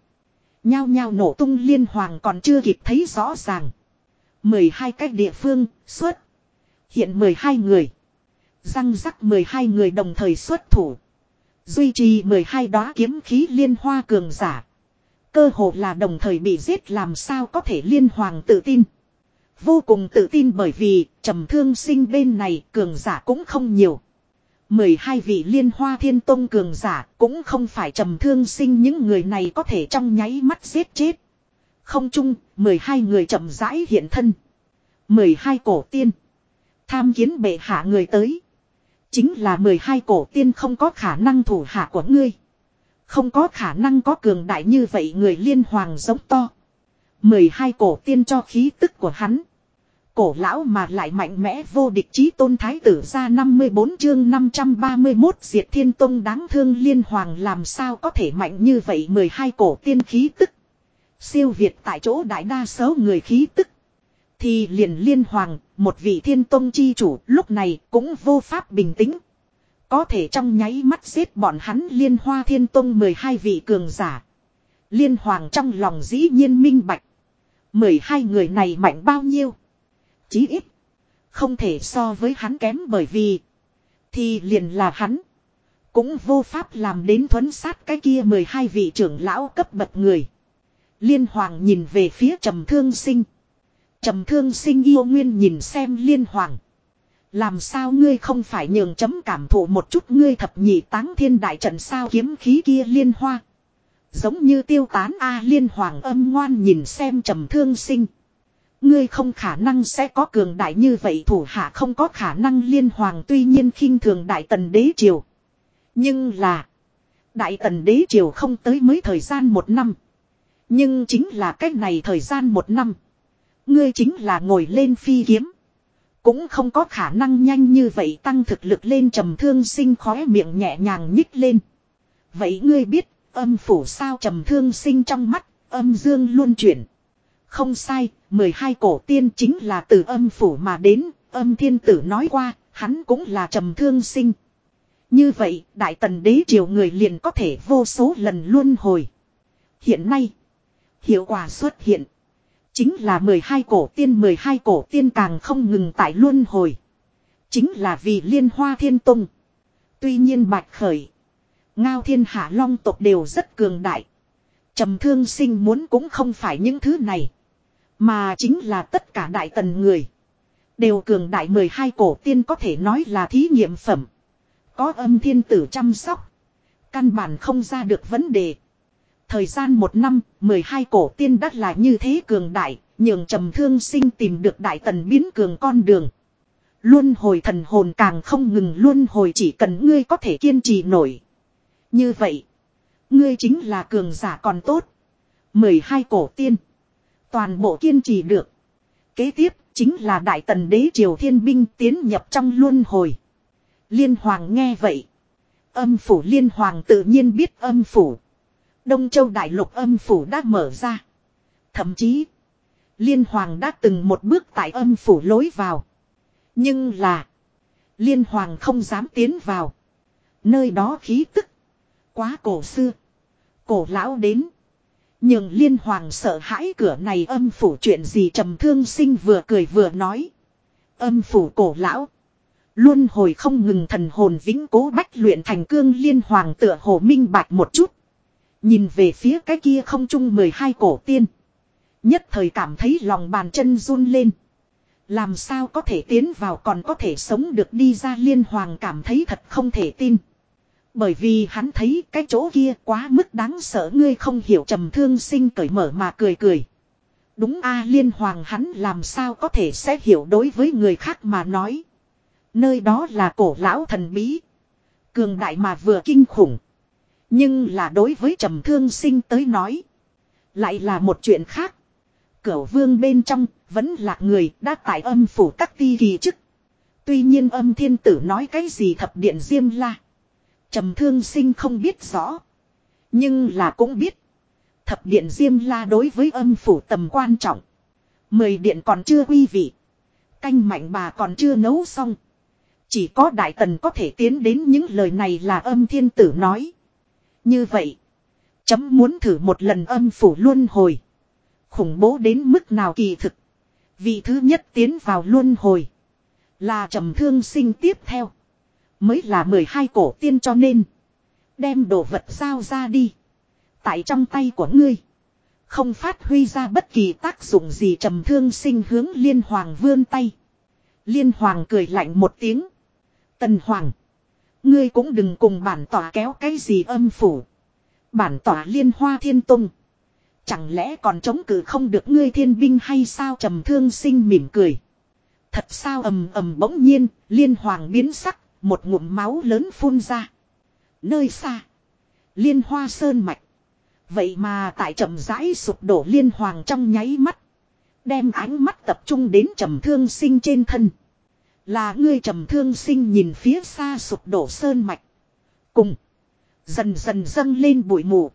Nhao nhao nổ tung liên hoàng còn chưa kịp thấy rõ ràng. 12 cách địa phương, xuất. Hiện 12 người. Răng rắc 12 người đồng thời xuất thủ. Duy trì 12 đóa kiếm khí liên hoa cường giả. Cơ hồ là đồng thời bị giết làm sao có thể liên hoàng tự tin. Vô cùng tự tin bởi vì trầm thương sinh bên này cường giả cũng không nhiều. 12 vị liên hoa thiên tông cường giả cũng không phải trầm thương sinh những người này có thể trong nháy mắt giết chết. Không chung, 12 người chậm rãi hiện thân. 12 cổ tiên. Tham kiến bệ hạ người tới. Chính là 12 cổ tiên không có khả năng thủ hạ của ngươi. Không có khả năng có cường đại như vậy người liên hoàng giống to. 12 cổ tiên cho khí tức của hắn cổ lão mà lại mạnh mẽ vô địch chí tôn thái tử ra 54 chương 531 diệt thiên tông đáng thương liên hoàng làm sao có thể mạnh như vậy 12 cổ tiên khí tức. Siêu Việt tại chỗ đại đa số người khí tức. Thì liền liên hoàng, một vị thiên tông chi chủ lúc này cũng vô pháp bình tĩnh. Có thể trong nháy mắt giết bọn hắn liên hoa thiên tông 12 vị cường giả. Liên hoàng trong lòng dĩ nhiên minh bạch. 12 người này mạnh bao nhiêu? Chí ít. Không thể so với hắn kém bởi vì. Thì liền là hắn. Cũng vô pháp làm đến thuấn sát cái kia 12 vị trưởng lão cấp bậc người. Liên hoàng nhìn về phía trầm thương sinh. Trầm thương sinh yêu nguyên nhìn xem liên hoàng. Làm sao ngươi không phải nhường chấm cảm thụ một chút ngươi thập nhị táng thiên đại trận sao kiếm khí kia liên hoa. Giống như tiêu tán A liên hoàng âm ngoan nhìn xem trầm thương sinh. Ngươi không khả năng sẽ có cường đại như vậy, thủ hạ không có khả năng liên hoàng tuy nhiên khinh thường đại tần đế triều. Nhưng là. Đại tần đế triều không tới mới thời gian một năm. Nhưng chính là cách này thời gian một năm. Ngươi chính là ngồi lên phi kiếm. cũng không có khả năng nhanh như vậy tăng thực lực lên trầm thương sinh khóe miệng nhẹ nhàng nhích lên. Vậy ngươi biết, âm phủ sao trầm thương sinh trong mắt, âm dương luôn chuyển. Không sai, 12 cổ tiên chính là từ âm phủ mà đến, âm thiên tử nói qua, hắn cũng là trầm thương sinh. Như vậy, đại tần đế triều người liền có thể vô số lần luân hồi. Hiện nay, hiệu quả xuất hiện. Chính là 12 cổ tiên 12 cổ tiên càng không ngừng tại luân hồi. Chính là vì liên hoa thiên tông. Tuy nhiên bạch khởi. Ngao thiên hạ long tộc đều rất cường đại. trầm thương sinh muốn cũng không phải những thứ này. Mà chính là tất cả đại tần người. Đều cường đại 12 cổ tiên có thể nói là thí nghiệm phẩm. Có âm thiên tử chăm sóc. Căn bản không ra được vấn đề. Thời gian một năm, 12 cổ tiên đắt là như thế cường đại, nhường trầm thương sinh tìm được đại tần biến cường con đường. Luân hồi thần hồn càng không ngừng luân hồi chỉ cần ngươi có thể kiên trì nổi. Như vậy, ngươi chính là cường giả còn tốt. 12 cổ tiên. Toàn bộ kiên trì được. Kế tiếp chính là đại tần đế triều thiên binh tiến nhập trong luân hồi. Liên hoàng nghe vậy. Âm phủ liên hoàng tự nhiên biết âm phủ. Đông châu đại lục âm phủ đã mở ra. Thậm chí. Liên hoàng đã từng một bước tại âm phủ lối vào. Nhưng là. Liên hoàng không dám tiến vào. Nơi đó khí tức. Quá cổ xưa. Cổ lão đến. Nhưng liên hoàng sợ hãi cửa này âm phủ chuyện gì trầm thương sinh vừa cười vừa nói. Âm phủ cổ lão. Luôn hồi không ngừng thần hồn vĩnh cố bách luyện thành cương liên hoàng tựa hồ minh bạch một chút. Nhìn về phía cái kia không chung 12 cổ tiên. Nhất thời cảm thấy lòng bàn chân run lên. Làm sao có thể tiến vào còn có thể sống được đi ra liên hoàng cảm thấy thật không thể tin. Bởi vì hắn thấy cái chỗ kia quá mức đáng sợ ngươi không hiểu trầm thương sinh cởi mở mà cười cười. Đúng a, liên hoàng hắn làm sao có thể sẽ hiểu đối với người khác mà nói. Nơi đó là cổ lão thần bí. Cường đại mà vừa kinh khủng. Nhưng là đối với trầm thương sinh tới nói. Lại là một chuyện khác. Cửu vương bên trong vẫn là người đã tại âm phủ các ti kỳ chức. Tuy nhiên âm thiên tử nói cái gì thập điện diêm la. Trầm thương sinh không biết rõ. Nhưng là cũng biết. Thập điện diêm la đối với âm phủ tầm quan trọng. Mười điện còn chưa quy vị. Canh mạnh bà còn chưa nấu xong. Chỉ có đại tần có thể tiến đến những lời này là âm thiên tử nói. Như vậy. Chấm muốn thử một lần âm phủ luân hồi. Khủng bố đến mức nào kỳ thực. Vị thứ nhất tiến vào luân hồi. Là trầm thương sinh tiếp theo. Mới là 12 cổ tiên cho nên. Đem đồ vật giao ra đi. Tại trong tay của ngươi. Không phát huy ra bất kỳ tác dụng gì trầm thương sinh hướng liên hoàng vươn tay. Liên hoàng cười lạnh một tiếng. Tần hoàng. Ngươi cũng đừng cùng bản tỏa kéo cái gì âm phủ. Bản tỏa liên hoa thiên tung. Chẳng lẽ còn chống cự không được ngươi thiên binh hay sao trầm thương sinh mỉm cười. Thật sao ầm ầm bỗng nhiên, liên hoàng biến sắc, một ngụm máu lớn phun ra. Nơi xa. Liên hoa sơn mạch. Vậy mà tại trầm rãi sụp đổ liên hoàng trong nháy mắt. Đem ánh mắt tập trung đến trầm thương sinh trên thân. Là ngươi trầm thương sinh nhìn phía xa sụp đổ sơn mạch. Cùng. Dần dần dâng lên bụi mù.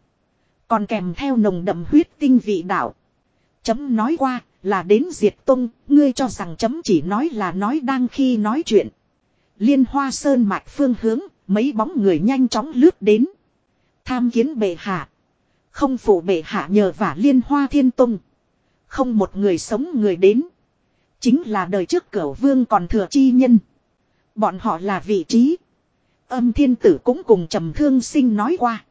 Còn kèm theo nồng đậm huyết tinh vị đạo. Chấm nói qua là đến diệt tung. Ngươi cho rằng chấm chỉ nói là nói đang khi nói chuyện. Liên hoa sơn mạch phương hướng. Mấy bóng người nhanh chóng lướt đến. Tham kiến bệ hạ. Không phụ bệ hạ nhờ vả liên hoa thiên tung. Không một người sống người đến. Chính là đời trước cửa vương còn thừa chi nhân. Bọn họ là vị trí. Âm thiên tử cũng cùng trầm thương sinh nói qua.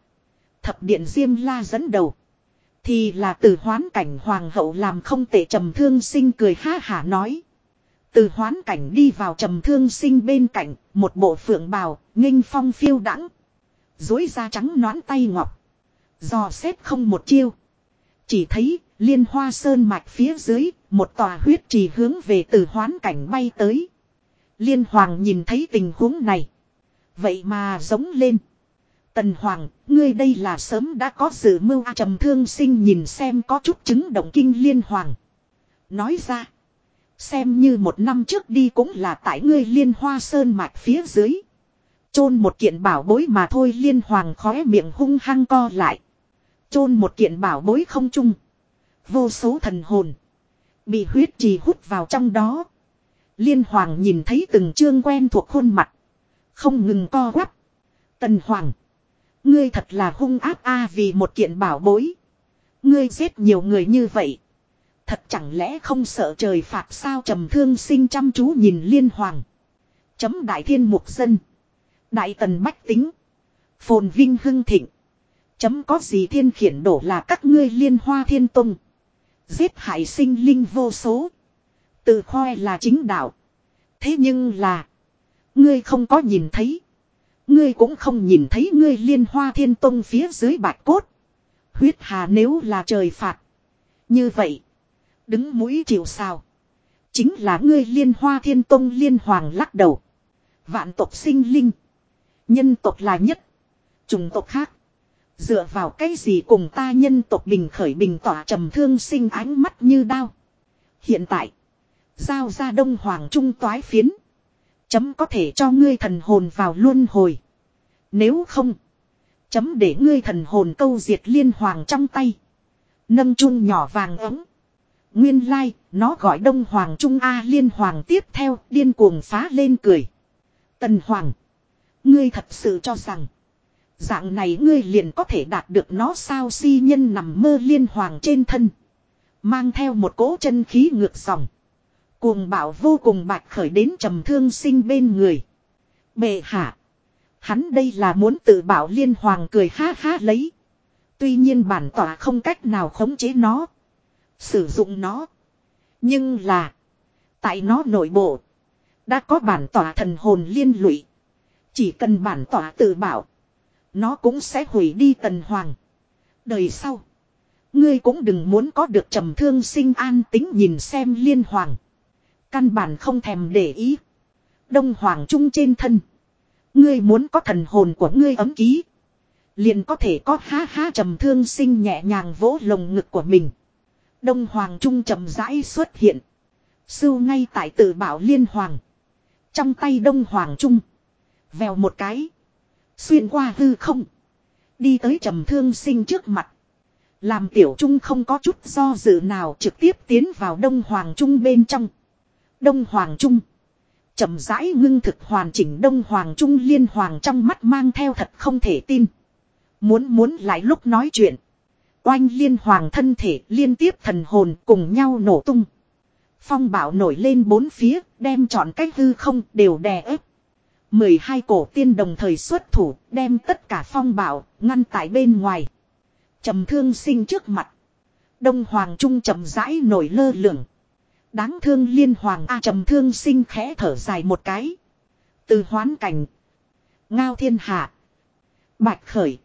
Thập điện Diêm La dẫn đầu. Thì là từ hoán cảnh hoàng hậu làm không tệ trầm thương sinh cười ha hả nói. Từ hoán cảnh đi vào trầm thương sinh bên cạnh, một bộ phượng bào, nghênh phong phiêu đãng Dối da trắng noãn tay ngọc. Dò xét không một chiêu. Chỉ thấy, liên hoa sơn mạch phía dưới, một tòa huyết trì hướng về từ hoán cảnh bay tới. Liên hoàng nhìn thấy tình huống này. Vậy mà giống lên. Tần hoàng, ngươi đây là sớm đã có sự mưu trầm thương sinh nhìn xem có chút chứng động kinh liên hoàng. Nói ra. Xem như một năm trước đi cũng là tại ngươi liên hoa sơn mạch phía dưới. chôn một kiện bảo bối mà thôi liên hoàng khóe miệng hung hăng co lại. chôn một kiện bảo bối không chung. Vô số thần hồn. Bị huyết trì hút vào trong đó. Liên hoàng nhìn thấy từng chương quen thuộc khuôn mặt. Không ngừng co quắp. Tần hoàng. Ngươi thật là hung áp a vì một kiện bảo bối. Ngươi giết nhiều người như vậy. Thật chẳng lẽ không sợ trời phạt sao trầm thương sinh chăm chú nhìn liên hoàng. Chấm đại thiên mục dân. Đại tần bách tính. Phồn vinh hưng thịnh. Chấm có gì thiên khiển đổ là các ngươi liên hoa thiên tông. Giết hại sinh linh vô số. Tự khoe là chính đạo. Thế nhưng là. Ngươi không có nhìn thấy. Ngươi cũng không nhìn thấy ngươi liên hoa thiên tông phía dưới bạch cốt. Huyết hà nếu là trời phạt. Như vậy. Đứng mũi chịu sao. Chính là ngươi liên hoa thiên tông liên hoàng lắc đầu. Vạn tộc sinh linh. Nhân tộc là nhất. Chủng tộc khác. Dựa vào cái gì cùng ta nhân tộc bình khởi bình tỏa trầm thương sinh ánh mắt như đao. Hiện tại. Giao ra đông hoàng trung toái phiến. Chấm có thể cho ngươi thần hồn vào luân hồi. Nếu không. Chấm để ngươi thần hồn câu diệt liên hoàng trong tay. Nâng chung nhỏ vàng ấm. Nguyên lai, like, nó gọi Đông Hoàng Trung A Liên Hoàng tiếp theo, điên cuồng phá lên cười. Tần Hoàng. Ngươi thật sự cho rằng. Dạng này ngươi liền có thể đạt được nó sao si nhân nằm mơ Liên Hoàng trên thân. Mang theo một cỗ chân khí ngược dòng. Cuồng bảo vô cùng bạch khởi đến trầm thương sinh bên người. Bệ hạ. Hắn đây là muốn tự bảo liên hoàng cười ha ha lấy. Tuy nhiên bản tỏa không cách nào khống chế nó. Sử dụng nó. Nhưng là. Tại nó nội bộ. Đã có bản tỏa thần hồn liên lụy. Chỉ cần bản tỏa tự bảo. Nó cũng sẽ hủy đi tần hoàng. Đời sau. Ngươi cũng đừng muốn có được trầm thương sinh an tính nhìn xem liên hoàng. Căn bản không thèm để ý. Đông hoàng trung trên thân. Ngươi muốn có thần hồn của ngươi ấm ký. Liền có thể có ha ha trầm thương sinh nhẹ nhàng vỗ lồng ngực của mình. Đông Hoàng Trung trầm rãi xuất hiện. Sưu ngay tại tự bảo liên hoàng. Trong tay Đông Hoàng Trung. Vèo một cái. Xuyên qua hư không. Đi tới trầm thương sinh trước mặt. Làm tiểu trung không có chút do dự nào trực tiếp tiến vào Đông Hoàng Trung bên trong. Đông Hoàng Trung. chậm rãi ngưng thực hoàn chỉnh Đông Hoàng Trung liên hoàng trong mắt mang theo thật không thể tin. Muốn muốn lại lúc nói chuyện. Oanh liên hoàng thân thể liên tiếp thần hồn cùng nhau nổ tung. Phong bảo nổi lên bốn phía, đem chọn cách hư không đều đè ép. 12 cổ tiên đồng thời xuất thủ, đem tất cả phong bảo, ngăn tại bên ngoài. trầm thương sinh trước mặt. Đông Hoàng Trung trầm rãi nổi lơ lửng. Đáng thương liên hoàng A trầm thương sinh khẽ thở dài một cái. Từ hoán cảnh. Ngao thiên hạ. Bạch khởi.